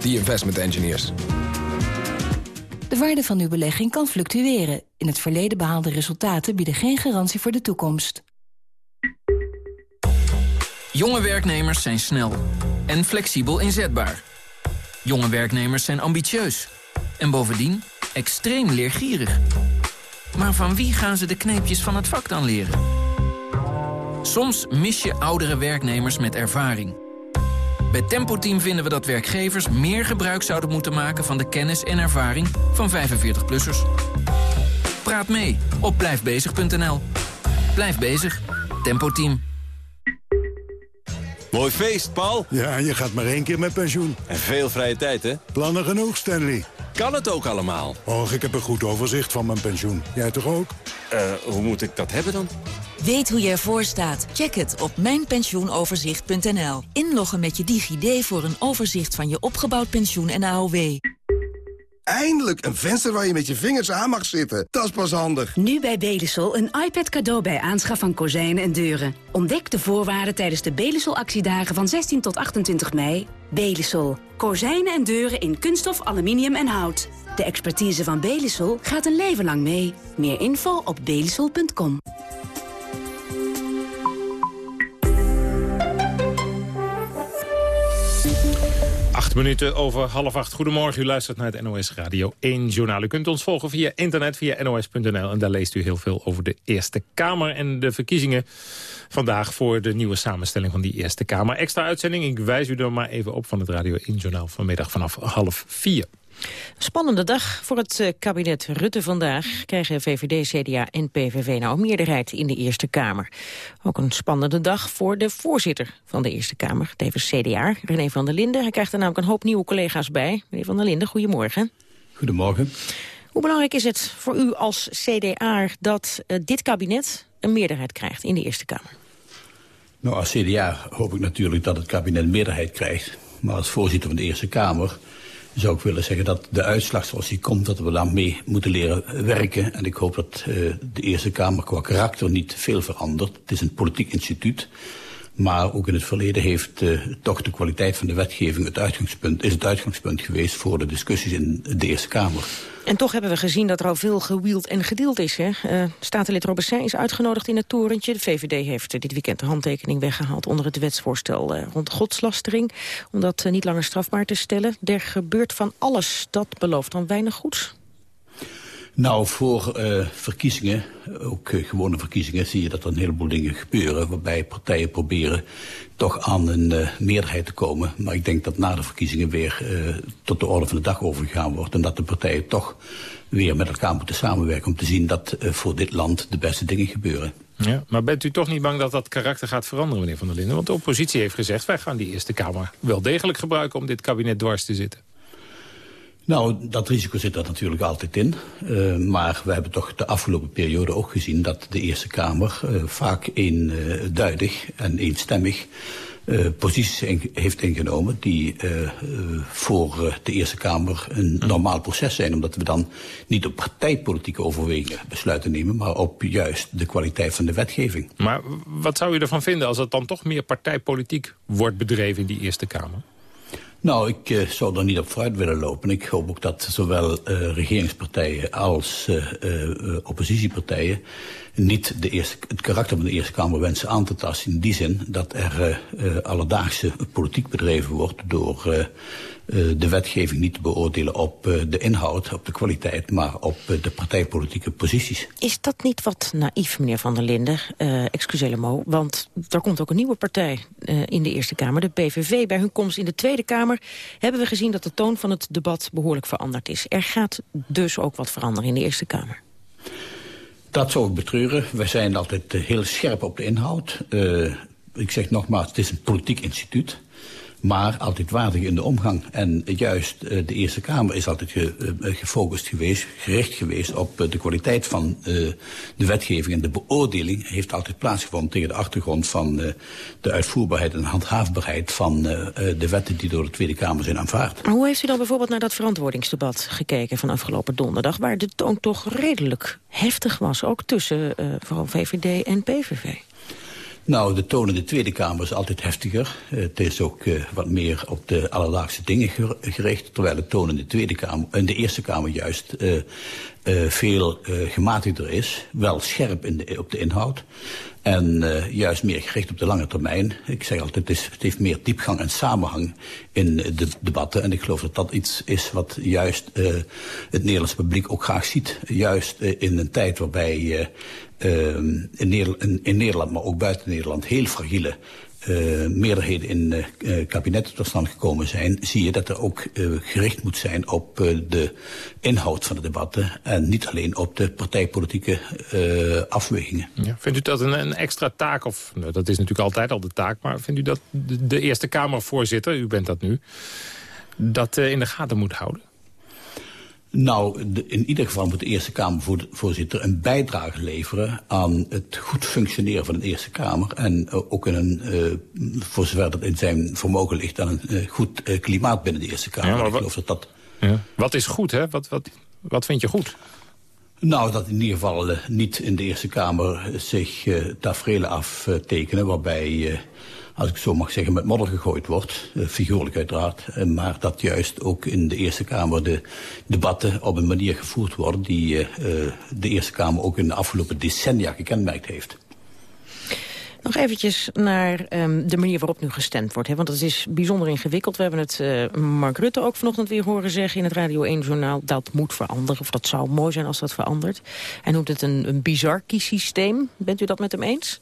the investment engineers. De waarde van uw belegging kan fluctueren. In het verleden behaalde resultaten bieden geen garantie voor de toekomst. Jonge werknemers zijn snel en flexibel inzetbaar. Jonge werknemers zijn ambitieus en bovendien extreem leergierig. Maar van wie gaan ze de kneepjes van het vak dan leren? Soms mis je oudere werknemers met ervaring. Bij Tempo Team vinden we dat werkgevers meer gebruik zouden moeten maken... van de kennis en ervaring van 45-plussers. Praat mee op blijfbezig.nl. Blijf bezig. Tempo Team. Mooi feest, Paul. Ja, je gaat maar één keer met pensioen. En veel vrije tijd, hè? Plannen genoeg, Stanley. Kan het ook allemaal? Och, ik heb een goed overzicht van mijn pensioen. Jij toch ook? Eh, hoe moet ik dat hebben dan? Weet hoe je ervoor staat? Check het op mijnpensioenoverzicht.nl. Inloggen met je DigiD voor een overzicht van je opgebouwd pensioen en AOW. Eindelijk een venster waar je met je vingers aan mag zitten. Dat is pas handig. Nu bij Belisol een iPad cadeau bij aanschaf van kozijnen en deuren. Ontdek de voorwaarden tijdens de Belisol actiedagen van 16 tot 28 mei. Belisol. Kozijnen en deuren in kunststof, aluminium en hout. De expertise van Belisol gaat een leven lang mee. Meer info op belisol.com. minuten over half acht. Goedemorgen, u luistert naar het NOS Radio 1 Journaal. U kunt ons volgen via internet, via nos.nl. En daar leest u heel veel over de Eerste Kamer en de verkiezingen vandaag voor de nieuwe samenstelling van die Eerste Kamer. Extra uitzending, ik wijs u er maar even op van het Radio 1 Journaal vanmiddag vanaf half vier. Spannende dag voor het eh, kabinet Rutte vandaag. Krijgen VVD, CDA en PVV nou een meerderheid in de Eerste Kamer. Ook een spannende dag voor de voorzitter van de Eerste Kamer, tevens CDA, René van der Linden. Hij krijgt er namelijk een hoop nieuwe collega's bij. Meneer van der Linden, goedemorgen. Goedemorgen. Hoe belangrijk is het voor u als CDA dat uh, dit kabinet een meerderheid krijgt in de Eerste Kamer? Nou, als CDA hoop ik natuurlijk dat het kabinet meerderheid krijgt. Maar als voorzitter van de Eerste Kamer zou ik willen zeggen dat de uitslag zoals die komt... dat we daar mee moeten leren werken. En ik hoop dat uh, de Eerste Kamer qua karakter niet veel verandert. Het is een politiek instituut. Maar ook in het verleden heeft uh, toch de kwaliteit van de wetgeving het uitgangspunt, is het uitgangspunt geweest voor de discussies in de Eerste Kamer. En toch hebben we gezien dat er al veel gewield en gedeeld is. Hè? Uh, Statenlid Robessin is uitgenodigd in het torentje. De VVD heeft dit weekend de handtekening weggehaald onder het wetsvoorstel uh, rond godslastering. Om dat niet langer strafbaar te stellen. Er gebeurt van alles. Dat belooft dan weinig goeds. Nou, voor uh, verkiezingen, ook uh, gewone verkiezingen, zie je dat er een heleboel dingen gebeuren... waarbij partijen proberen toch aan een uh, meerderheid te komen. Maar ik denk dat na de verkiezingen weer tot de orde van de dag overgegaan wordt... en dat de partijen toch weer met elkaar moeten samenwerken... om te zien dat voor dit land de beste dingen gebeuren. Ja, maar bent u toch niet bang dat dat karakter gaat veranderen, meneer Van der Linden? Want de oppositie heeft gezegd, wij gaan die Eerste Kamer wel degelijk gebruiken... om dit kabinet dwars te zitten. Nou, dat risico zit er natuurlijk altijd in. Uh, maar we hebben toch de afgelopen periode ook gezien... dat de Eerste Kamer uh, vaak eenduidig en eenstemmig... Uh, posities in, heeft ingenomen die voor de Eerste Kamer een normaal proces zijn. Omdat we dan niet op partijpolitieke overwegingen besluiten nemen... maar op juist de kwaliteit van de wetgeving. Maar wat zou u ervan vinden als het dan toch meer partijpolitiek wordt bedreven in die Eerste Kamer? Nou, ik uh, zou er niet op vooruit willen lopen. Ik hoop ook dat zowel uh, regeringspartijen als uh, oppositiepartijen niet de eerste, het karakter van de Eerste Kamer wensen aan te tasten. In die zin dat er alledaagse politiek bedreven wordt door de wetgeving niet te beoordelen op de inhoud, op de kwaliteit, maar op de partijpolitieke posities. Is dat niet wat naïef, meneer Van der Linden? Uh, excuseer Mo, want er komt ook een nieuwe partij uh, in de Eerste Kamer, de PVV. Bij hun komst in de Tweede Kamer hebben we gezien dat de toon van het debat behoorlijk veranderd is. Er gaat dus ook wat veranderen in de Eerste Kamer. Dat zou ik betreuren. Wij zijn altijd heel scherp op de inhoud. Uh, ik zeg nogmaals, het is een politiek instituut maar altijd waardig in de omgang. En juist uh, de Eerste Kamer is altijd ge, uh, gefocust geweest, gericht geweest op uh, de kwaliteit van de wetgeving. En de beoordeling heeft altijd plaatsgevonden tegen de achtergrond van de uitvoerbaarheid en handhaafbaarheid van de wetten die door de Tweede Kamer zijn aanvaard. Maar hoe heeft u dan bijvoorbeeld naar dat verantwoordingsdebat gekeken van afgelopen donderdag, waar de toon toch redelijk heftig was, ook tussen vooral VVD en PVV? Nou, de toon in de Tweede Kamer is altijd heftiger. Het is ook uh, wat meer op de alledaagse dingen gericht. Terwijl de toon in de, Tweede Kamer, in de Eerste Kamer juist uh, uh, veel gematigder is. Wel scherp in op de inhoud. En juist meer gericht op de lange termijn. Ik zeg altijd, het, heeft meer diepgang en samenhang in de debatten. En ik geloof dat dat iets is wat juist het Nederlands publiek ook graag ziet. Juist in een tijd waarbij in, Nederland, in, Nederland, maar ook buiten Nederland, heel fragiele uh, meerderheden in uh, kabinetten tot stand gekomen zijn, zie je dat er ook gericht moet zijn op de inhoud van de debatten en niet alleen op de partijpolitieke afwegingen. Ja, vindt u dat een, een extra taak, of nou, dat is natuurlijk altijd al de taak, maar vindt u dat de, de Eerste Kamervoorzitter, u bent dat nu, dat in de gaten moet houden? Nou, de, in ieder geval moet de Eerste Kamervoorzitter een bijdrage leveren aan het goed functioneren van de Eerste Kamer. En uh, ook in een, uh, voor zover dat in zijn vermogen ligt, aan een uh, goed klimaat binnen de Eerste Kamer. Ja, Ik geloof dat dat... Ja. Wat is goed, hè? Wat, wat, wat vind je goed? Nou, dat in ieder geval niet in de Eerste Kamer zich tafereelen aftekenen waarbij als ik zo mag zeggen, met modder gegooid wordt. Uh, figuurlijk uiteraard. Uh, maar dat juist ook in de Eerste Kamer de debatten op een manier gevoerd worden... die uh, de Eerste Kamer ook in de afgelopen decennia gekenmerkt heeft. Nog eventjes naar um, de manier waarop nu gestemd wordt. Hè? Want het is bijzonder ingewikkeld. We hebben het uh, Mark Rutte ook vanochtend weer horen zeggen in het Radio 1-journaal. Dat moet veranderen, of dat zou mooi zijn als dat verandert. Hij noemt het een, een bizar kiesysteem. Bent u dat met hem eens?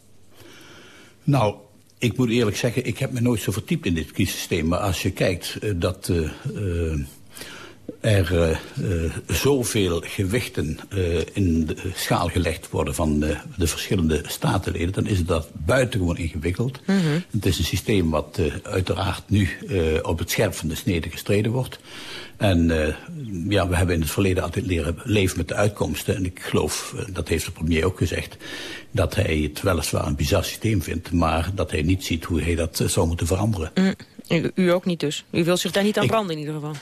Nou, ik moet eerlijk zeggen, ik heb me nooit zo verdiept in dit kiesysteem. Maar als je kijkt uh, dat uh, uh, er zoveel gewichten in de schaal gelegd worden van de, de verschillende statenleden... dan is dat buitengewoon ingewikkeld. Mm -hmm. Het is een systeem wat uiteraard nu op het scherp van de snede gestreden wordt. En uh, ja, we hebben in het verleden altijd leren leven met de uitkomsten. En ik geloof, uh, dat heeft de premier ook gezegd... dat hij het weliswaar een bizar systeem vindt... maar dat hij niet ziet hoe hij dat uh, zou moeten veranderen. Mm, u, u, ook niet dus? U wilt zich daar niet aan ik, branden in ieder geval?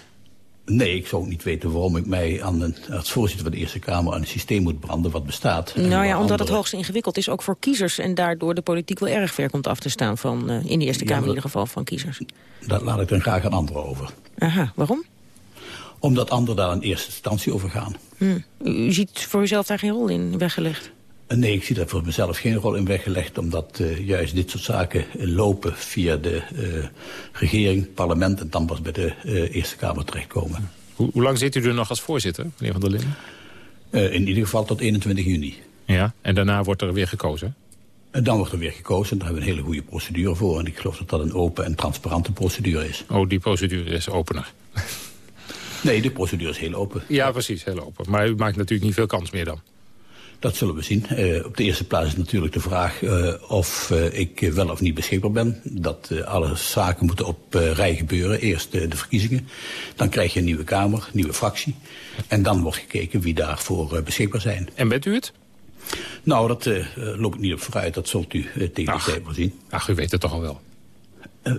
Nee, ik zou ook niet weten waarom ik mij aan een, als voorzitter van de Eerste Kamer aan een systeem moet branden wat bestaat. Nou ja, omdat het hoogst ingewikkeld is, ook voor kiezers... en daardoor de politiek wel erg ver komt af te staan van, eh, in de Eerste Ja, Kamer in ieder geval, van kiezers. Dat laat ik dan graag aan anderen over. Aha, waarom? Omdat anderen daar in eerste instantie over gaan. Hm. U ziet voor uzelf daar geen rol in weggelegd? En Nee, ik zie daar voor mezelf geen rol in weggelegd... omdat eh, juist dit soort zaken eh, lopen via de eh, regering, parlement... en dan pas bij de eh, Eerste Kamer terechtkomen. Hoe, hoe lang zit u er nog als voorzitter, meneer Van der Linden? Eh, in ieder geval tot 21 juni. Ja, en daarna wordt er weer gekozen? En dan wordt er weer gekozen. Daar hebben we een hele goede procedure voor. En ik geloof dat dat een open en transparante procedure is. Oh, die procedure is opener. Nee, de procedure is heel open. Ja, precies, heel open. Maar u maakt natuurlijk niet veel kans meer dan. Dat zullen we zien. Eh, op de eerste plaats is natuurlijk de vraag eh, of eh, ik wel of niet beschikbaar ben. Dat alle zaken moeten op rij gebeuren. Eerst de verkiezingen. Dan krijg je een nieuwe Kamer, nieuwe fractie. En dan wordt gekeken wie daarvoor beschikbaar zijn. En bent u het? Nou, dat loop ik niet op vooruit. Dat zult u tegen de tijd wel zien. Ach, u weet het toch al wel.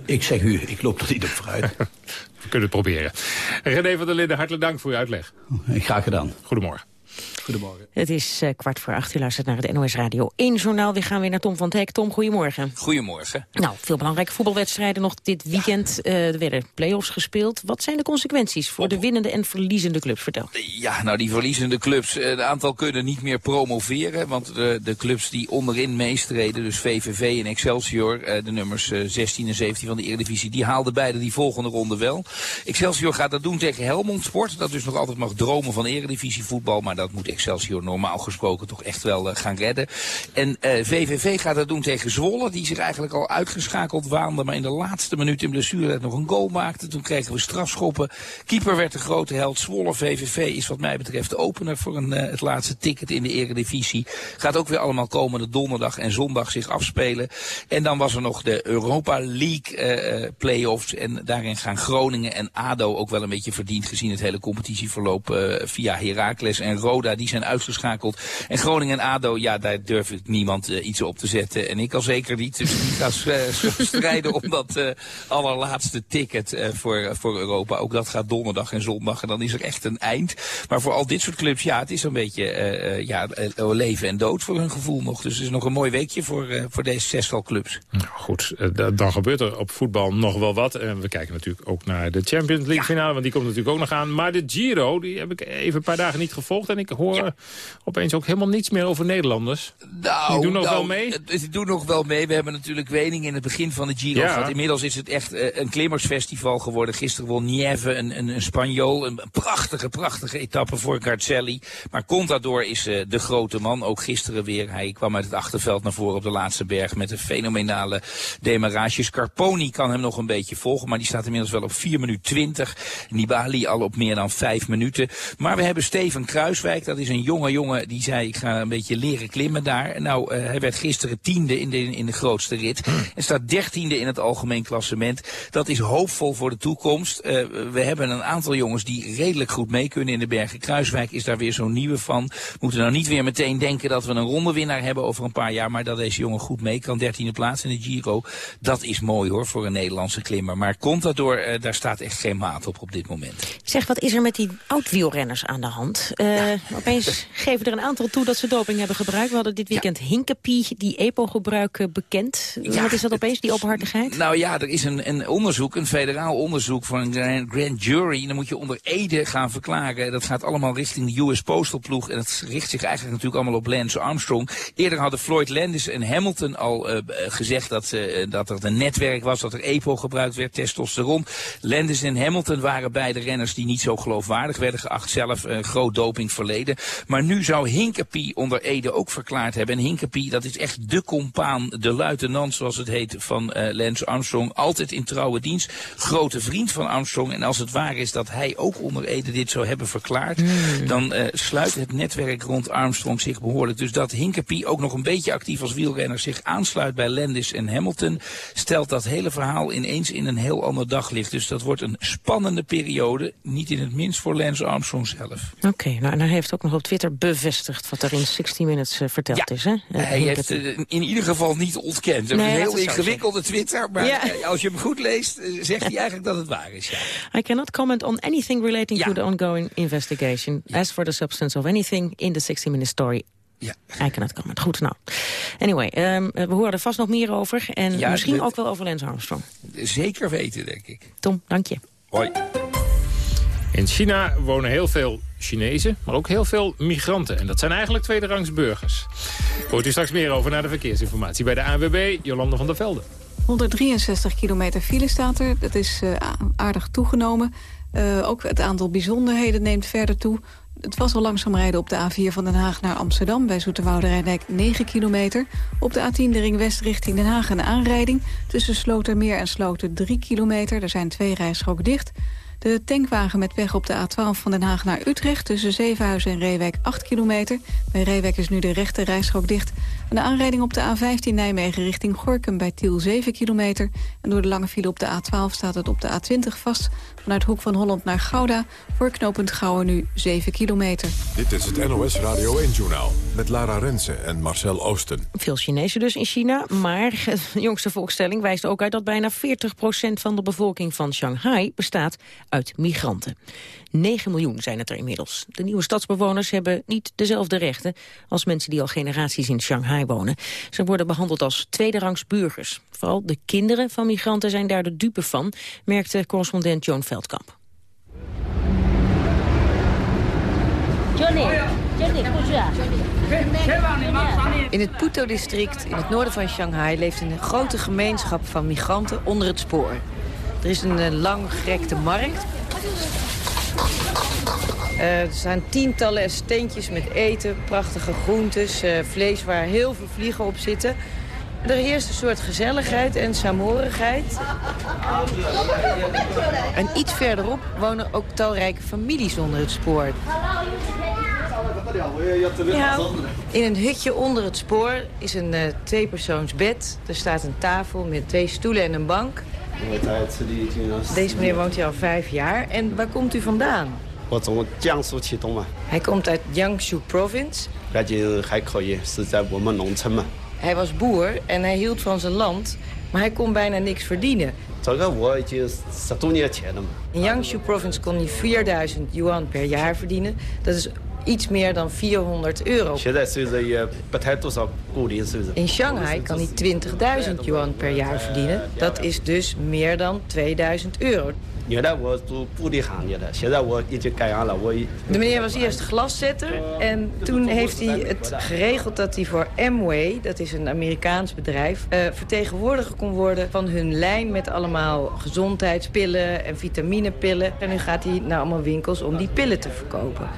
Ik zeg u, ik loop er niet op vooruit. We kunnen het proberen. René van der Linden, hartelijk dank voor uw uitleg. Graag gedaan. Goedemorgen. Goedemorgen. Het is eh, kwart voor acht. U luistert naar het NOS Radio 1 journaal. We gaan weer naar Tom van het Hek. Tom, goedemorgen. Goedemorgen. Nou, veel belangrijke voetbalwedstrijden nog dit weekend. Eh, er werden play-offs gespeeld. Wat zijn de consequenties voor de winnende en verliezende clubs? Vertel. Ja, nou die verliezende clubs, eh, een aantal kunnen niet meer promoveren. Want de, de clubs die onderin meestreden, dus VVV en Excelsior, eh, de nummers eh, 16 en 17 van de Eredivisie, die haalden beide die volgende ronde wel. Excelsior gaat dat doen tegen Helmond Sport, dat dus nog altijd mag dromen van Eredivisie voetbal. Maar dat moet Excelsior normaal gesproken toch echt wel eh, gaan redden. En eh, VVV gaat dat doen tegen Zwolle, die zich eigenlijk al uitgeschakeld waande. Maar in de laatste minuut in blessure nog een goal maakte. Toen kregen we strafschoppen. Keeper werd de grote held. Zwolle VVV is wat mij betreft de opener voor een, eh, het laatste ticket in de Eredivisie. Gaat ook weer allemaal komende donderdag en zondag zich afspelen. En dan was er nog de Europa League eh, eh, play-offs. En daarin gaan Groningen en ADO ook wel een beetje verdiend gezien het hele competitieverloop eh, via Heracles en Roda. Die zijn uitgeschakeld. En Groningen en ADO, ja, daar durf ik niemand eh, iets op te zetten. En ik al zeker niet. Dus die gaan eh, strijden om dat eh, allerlaatste ticket eh, voor, voor Europa. Ook dat gaat donderdag en zondag. En dan is er echt een eind. Maar voor al dit soort clubs, ja, het is een beetje eh, eh, ja, leven en dood voor hun gevoel nog. Dus het is nog een mooi weekje voor, eh, voor deze zestal clubs. Nou, goed, da- dan gebeurt er op voetbal nog wel wat. En we kijken natuurlijk ook naar de Champions League finale, want die komt natuurlijk ook nog aan. Maar de Giro, die heb ik even een paar dagen niet gevolgd. En ik hoor opeens ook helemaal niets meer over Nederlanders. Nou, die doen nog nou, wel mee? het- Die doen nog wel mee. We hebben natuurlijk Wening in het begin van de Giro Ja. gehad. Inmiddels is het echt eh, een klimmersfestival geworden. Gisteren won Nieve, een, een, een Spanjool. Een, een prachtige, prachtige etappe voor Garzelli. Maar Contador is eh, de grote man. Ook gisteren weer. Hij kwam uit het achterveld naar voren op de laatste berg met een fenomenale demarrage. Scarponi kan hem nog een beetje volgen. Maar die staat inmiddels wel op 4 minuten 20. Nibali al op meer dan 5 minuten. Maar we hebben Steven Kruiswijk. Dat is een jonge jongen die zei ik ga een beetje leren klimmen daar. Nou, eh, hij werd gisteren tiende in de, in de grootste rit. En staat dertiende in het algemeen klassement. Dat is hoopvol voor de toekomst. Eh, we hebben een aantal jongens die redelijk goed mee kunnen in de bergen. Kruiswijk is daar weer zo'n nieuwe van. We moeten nou niet weer meteen denken dat we een rondewinnaar hebben over een paar jaar. Maar dat deze jongen goed mee kan. Dertiende plaats in de Giro. Dat is mooi hoor voor een Nederlandse klimmer. Maar Contador, eh, daar staat echt geen maat op op dit moment. Zeg, wat is er met die oud-wielrenners aan de hand? Eh, Opeens geven er een aantal toe dat ze doping hebben gebruikt. We hadden dit weekend Hinkepie, die EPO-gebruik eh, bekend. wat is dat opeens, die openhartigheid? Nou ja, er is een, een onderzoek, een federaal onderzoek van een grand, grand jury. Dan moet je onder Ede gaan verklaren. Dat gaat allemaal richting de US Postal ploeg. En dat richt zich eigenlijk natuurlijk allemaal op Lance Armstrong. Eerder hadden Floyd Landis en Hamilton al uh, gezegd dat, uh, dat er een netwerk was, dat er EPO gebruikt werd, testosteron. Landis en Hamilton waren beide renners die niet zo geloofwaardig werden geacht. Zelf een groot dopingverleden. Maar nu zou Hinkepie onder Ede ook verklaard hebben. En Hinkepie, dat is echt de compaan, de luitenant zoals het heet van uh, Lance Armstrong. Altijd in trouwe dienst. Grote vriend van Armstrong. En als het waar is dat hij ook onder Ede dit zou hebben verklaard. Mm. Dan uh, sluit het netwerk rond Armstrong zich behoorlijk. Dus dat Hinkepie ook nog een beetje actief als wielrenner zich aansluit bij Landis en Hamilton. Stelt dat hele verhaal ineens in een heel ander daglicht. Dus dat wordt een spannende periode. Niet in het minst voor Lance Armstrong zelf. Oké, okay, nou en hij heeft ook nog op Twitter bevestigd wat er in 60 Minutes uh, verteld is. Hè? hij heeft het in ieder geval niet ontkend. Het nee, is een heel ingewikkelde Twitter, maar ja. als je hem goed leest, zegt hij eigenlijk dat het waar is. Ja. I cannot comment on anything relating to the ongoing investigation. As for the substance of anything in the 60 Minutes story, ja. I cannot comment. Goed, nou. Anyway, um, we horen er vast nog meer over. En ja, misschien ook wel over Lance Armstrong. Zeker weten, denk ik. Tom, dank je. Hoi. In China wonen heel veel Chinezen, maar ook heel veel migranten. En dat zijn eigenlijk tweederangs burgers. Hoort u straks meer over naar de verkeersinformatie bij de ANWB, Jolande van der Velde. 163 kilometer file staat er. Dat is uh, aardig toegenomen. Uh, ook het aantal bijzonderheden neemt verder toe. Het was al langzaam rijden op de A4 van Den Haag naar Amsterdam... bij Zoeterwoude Rijndijk 9 kilometer. Op de A10 de ring west richting Den Haag een aanrijding. Tussen Slotermeer en Sloten 3 kilometer. Er zijn twee rijstroken dicht. De tankwagen met weg op de A12 van Den Haag naar Utrecht... tussen Zevenhuizen en Reewijk 8 kilometer. Bij Reewijk is nu de rechte rijstrook dicht. Een aanrijding op de A15 Nijmegen richting Gorkum bij Tiel 7 kilometer. En door de lange file op de A12 staat het op de A20 vast... vanuit Hoek van Holland naar Gouda. Voor knooppunt Gouwen nu 7 kilometer. Dit is het NOS Radio 1-journaal met Lara Rensen en Marcel Oosten. Veel Chinezen dus in China, maar de jongste volkstelling wijst ook uit... dat bijna 40% van de bevolking van Shanghai bestaat uit migranten. 9 miljoen zijn het er inmiddels. De nieuwe stadsbewoners hebben niet dezelfde rechten als mensen die al generaties in Shanghai wonen. Ze worden behandeld als tweederangs burgers. Vooral de kinderen van migranten zijn daar de dupe van, merkte correspondent Joan Veldkamp. In het Puto-district in het noorden van Shanghai leeft een grote gemeenschap van migranten onder het spoor. Er is een langgerekte markt. Uh, er staan tientallen steentjes met eten, prachtige groentes, uh, vlees waar heel veel vliegen op zitten. Er heerst een soort gezelligheid en saamhorigheid. En iets verderop wonen ook talrijke families onder het spoor. Ja, in een hutje onder het spoor is een uh, tweepersoonsbed. Er staat een tafel met twee stoelen en een bank. Deze meneer woont hier al vijf jaar. En waar komt u vandaan? Hij komt uit Jiangsu Province. Hij was boer en hij hield van zijn land, maar hij kon bijna niks verdienen. In Jiangsu Province kon hij 4000 yuan per jaar verdienen. Dat is iets meer dan 400 euro. In Shanghai kan hij 20.000 yuan per jaar verdienen. Dat is dus meer dan 2000 euro. De meneer was eerst glaszetter en toen heeft hij het geregeld dat hij voor Amway, dat is een Amerikaans bedrijf, uh, vertegenwoordiger kon worden van hun lijn met allemaal gezondheidspillen en vitaminepillen. En nu gaat hij naar allemaal winkels om die pillen te verkopen.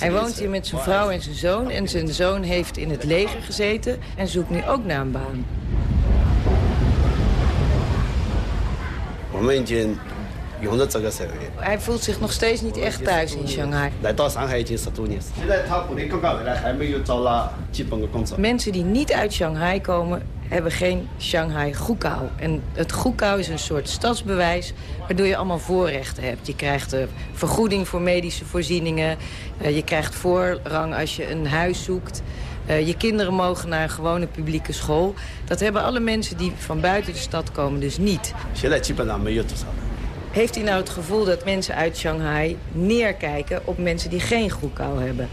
Hij woont hier met zijn vrouw en zijn zoon en zijn zoon heeft in het leger gezeten en zoekt nu ook naar een baan. Hij voelt zich nog steeds niet echt thuis in Shanghai. Mensen die niet uit Shanghai komen, hebben geen Shanghai Gukao. En het Gukao is een soort stadsbewijs waardoor je allemaal voorrechten hebt. Je krijgt vergoeding voor medische voorzieningen. Uh, je krijgt voorrang als je een huis zoekt. Uh, je kinderen mogen naar een gewone publieke school. Dat hebben alle mensen die van buiten de stad komen dus niet. Heeft u nou het gevoel dat mensen uit Shanghai neerkijken op mensen die geen goedkou hebben?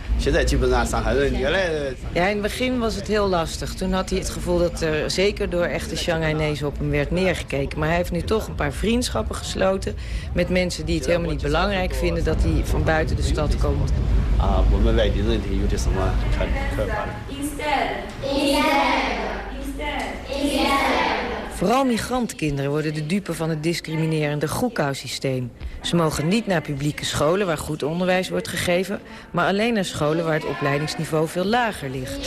Ja, in het begin was het heel lastig. Toen had hij het gevoel dat er zeker door echte Shanghainese op hem werd neergekeken. Maar hij heeft nu toch een paar vriendschappen gesloten met mensen die het helemaal niet belangrijk vinden dat hij van buiten de stad komt. Ah, Vooral migrantkinderen worden de dupe van het discriminerende Groekau-systeem. Ze mogen niet naar publieke scholen waar goed onderwijs wordt gegeven... maar alleen naar scholen waar het opleidingsniveau veel lager ligt.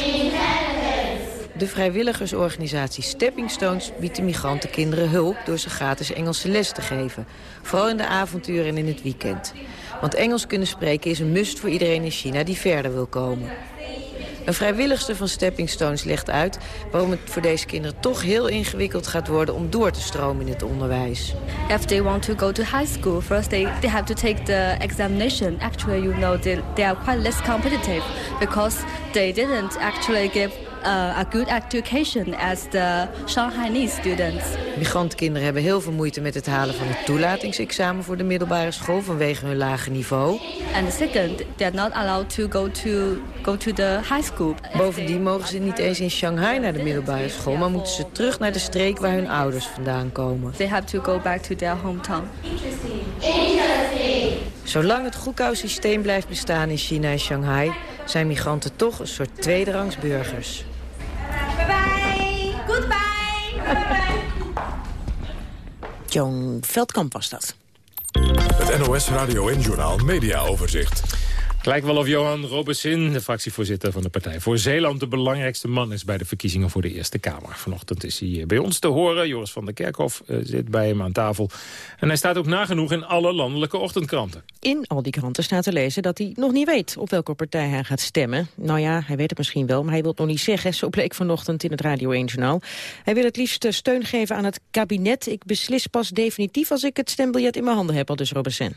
De vrijwilligersorganisatie Stepping Stones biedt de migrantenkinderen hulp... door ze gratis Engelse les te geven. Vooral in de avonturen en in het weekend. Want Engels kunnen spreken is een must voor iedereen in China die verder wil komen. Een vrijwilligste van Stepping Stones legt uit... waarom het voor deze kinderen toch heel ingewikkeld gaat worden... om door te stromen in het onderwijs. If they want to go to high school, first they, they have to take the examination. Actually, you know, they, they are quite less competitive... because they didn't actually give a good education as the Shanghainese students. Migrantkinderen hebben heel veel moeite met het halen van het toelatingsexamen voor de middelbare school vanwege hun lage niveau. And second, they are not allowed to go to go to the high school. Bovendien mogen ze niet eens in Shanghai naar de middelbare school, maar moeten ze terug naar de streek waar hun ouders vandaan komen. They have to go back to their hometown. Zolang het Goekau-systeem blijft bestaan in China en Shanghai... zijn migranten toch een soort tweederangs burgers. Joan Veldkamp was dat. Het NOS Radio en Journaal Media Overzicht. Lijkt wel of Johan Robesin, de fractievoorzitter van de Partij voor Zeeland... de belangrijkste man is bij de verkiezingen voor de Eerste Kamer. Vanochtend is hij bij ons te horen. Joris van der Kerkhof uh, zit bij hem aan tafel. En hij staat ook nagenoeg in alle landelijke ochtendkranten. In al die kranten staat te lezen dat hij nog niet weet op welke partij hij gaat stemmen. Nou ja, hij weet het misschien wel, maar hij wil het nog niet zeggen. Zo bleek vanochtend in het Radio 1-journaal. Hij wil het liefst steun geven aan het kabinet. Ik beslis pas definitief als ik het stembiljet in mijn handen heb, al dus Robesin.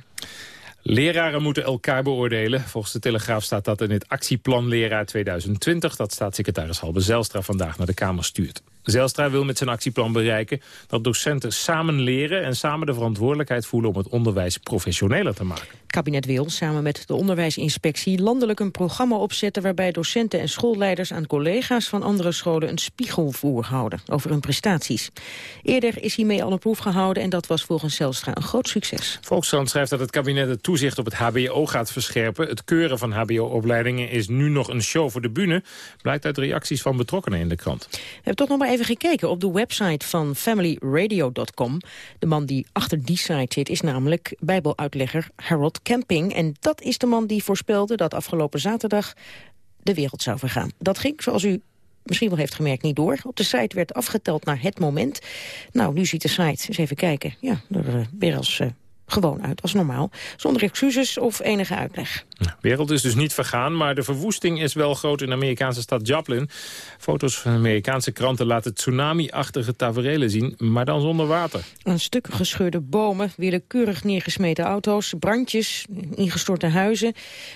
Leraren moeten elkaar beoordelen. Volgens de Telegraaf staat dat in het actieplan Leraar 2020... dat staatssecretaris Halbe Zelstra vandaag naar de Kamer stuurt. Zelstra wil met zijn actieplan bereiken dat docenten samen leren... en samen de verantwoordelijkheid voelen om het onderwijs professioneler te maken. Het kabinet wil samen met de onderwijsinspectie landelijk een programma opzetten... waarbij docenten en schoolleiders aan collega's van andere scholen een spiegelvoer houden over hun prestaties. Eerder is hiermee al een proef gehouden en dat was volgens Zelstra een groot succes. Volkskrant schrijft dat het kabinet het toezicht op het hbo gaat verscherpen. Het keuren van hbo-opleidingen is nu nog een show voor de bühne. Blijkt uit reacties van betrokkenen in de krant. We hebben toch nog maar even gekeken op de website van familyradio.com. De man die achter die site zit is namelijk bijbeluitlegger Harold Camping. En dat is de man die voorspelde dat afgelopen zaterdag de wereld zou vergaan. Dat ging, zoals u misschien wel heeft gemerkt, niet door. Op de site werd afgeteld naar het moment. Nou, nu ziet de site, eens even kijken, ja, er uh, weer als... Uh, gewoon uit als normaal, zonder excuses of enige uitleg. De wereld is dus niet vergaan, maar de verwoesting is wel groot in de Amerikaanse stad Joplin. Foto's van Amerikaanse kranten laten tsunami-achtige taferelen zien, maar dan zonder water. Een stuk gescheurde bomen, willekeurig neergesmeten auto's, brandjes, ingestorte huizen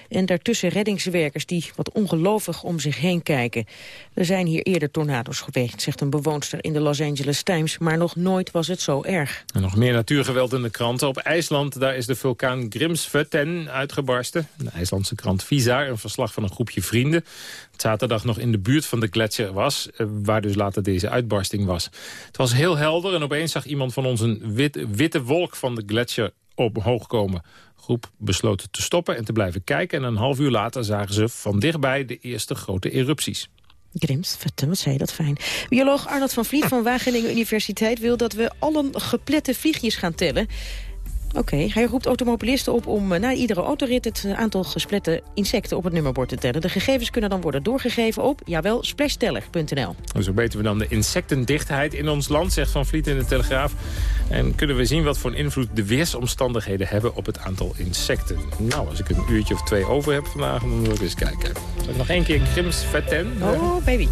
en daartussen reddingswerkers die wat ongelovig om zich heen kijken. Er zijn hier eerder tornado's geweest, zegt een bewoonster in de Los Angeles Times, maar nog nooit was het zo erg. En nog meer natuurgeweld in de kranten. Op IJsland, daar is de vulkaan Grimsvötn uitgebarsten. IJslandse krant Visa, een verslag van een groepje vrienden... zaterdag nog in de buurt van de gletsjer was... eh, waar dus later deze uitbarsting was. Het was heel helder en opeens zag iemand van ons een wit, witte wolk van de gletsjer omhoog komen. De groep besloot te stoppen en te blijven kijken... en een half uur later zagen ze van dichtbij de eerste grote erupties. Grims, wat zei je dat fijn. Bioloog Arnold van Vliet van Wageningen Universiteit wil dat we allen geplette vliegjes gaan tellen. Oké, hij roept automobilisten op om eh, na iedere autorit het aantal gesplette insecten op het nummerbord te tellen. De gegevens kunnen dan worden doorgegeven op, jawel, splashsteller.nl. Zo meten we dan de insectendichtheid in ons land, zegt Van Vliet in de Telegraaf. En kunnen we zien wat voor invloed de weersomstandigheden hebben op het aantal insecten. Nou, als ik een uurtje of twee over heb vandaag, dan wil ik eens kijken. Zal ik nog één keer Grims Vetten? Oh, baby.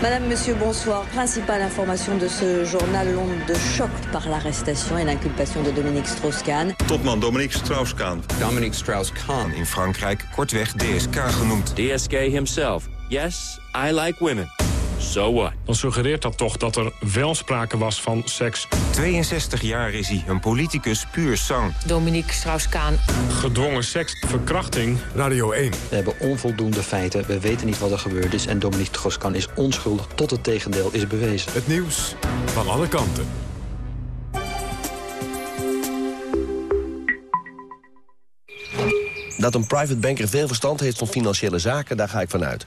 Madame, Monsieur, bonsoir. Principale information de ce journal, l'onde de choc par l'arrestation et l'inculpation de Dominique Strauss-Kahn. Topman Dominique Strauss-Kahn. Dominique Strauss-Kahn. In Frankrijk kortweg DSK genoemd. DSK himself. Yes, I like women. So what? Dan suggereert dat toch dat er wel sprake was van seks. 62 jaar is hij, een politicus puur sang. Dominique Strauss-Kahn. Gedwongen seks, verkrachting. Radio 1. We hebben onvoldoende feiten, we weten niet wat er gebeurd is... en Dominique Strauss-Kahn is onschuldig tot het tegendeel is bewezen. Het nieuws van alle kanten. Dat een private banker veel verstand heeft van financiële zaken, daar ga ik vanuit.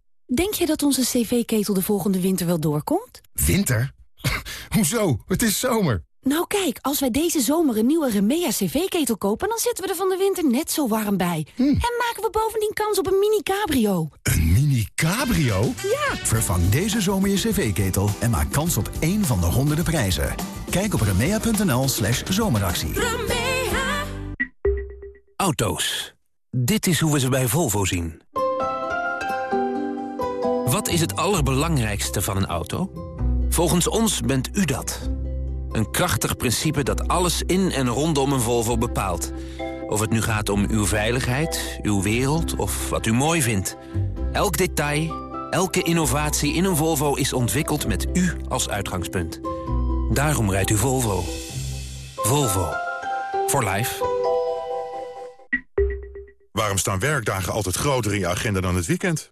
denk je dat onze cv-ketel de volgende winter wel doorkomt? Winter? Hoezo? Het is zomer. Nou kijk, als wij deze zomer een nieuwe Remea cv-ketel kopen... dan zitten we er van de winter net zo warm bij. En maken we bovendien kans op een mini-cabrio. Een mini-cabrio? Ja! Vervang deze zomer je cv-ketel en maak kans op één van de honderden prijzen. Kijk op remea.nl slash zomeractie. Auto's. Dit is hoe we ze bij Volvo zien. Wat is het allerbelangrijkste van een auto? Volgens ons bent u dat. Een krachtig principe dat alles in en rondom een Volvo bepaalt. Of het nu gaat om uw veiligheid, uw wereld of wat u mooi vindt. Elk detail, elke innovatie in een Volvo is ontwikkeld met u als uitgangspunt. Daarom rijdt u Volvo. Volvo. For life. Waarom staan werkdagen altijd groter in je agenda dan het weekend?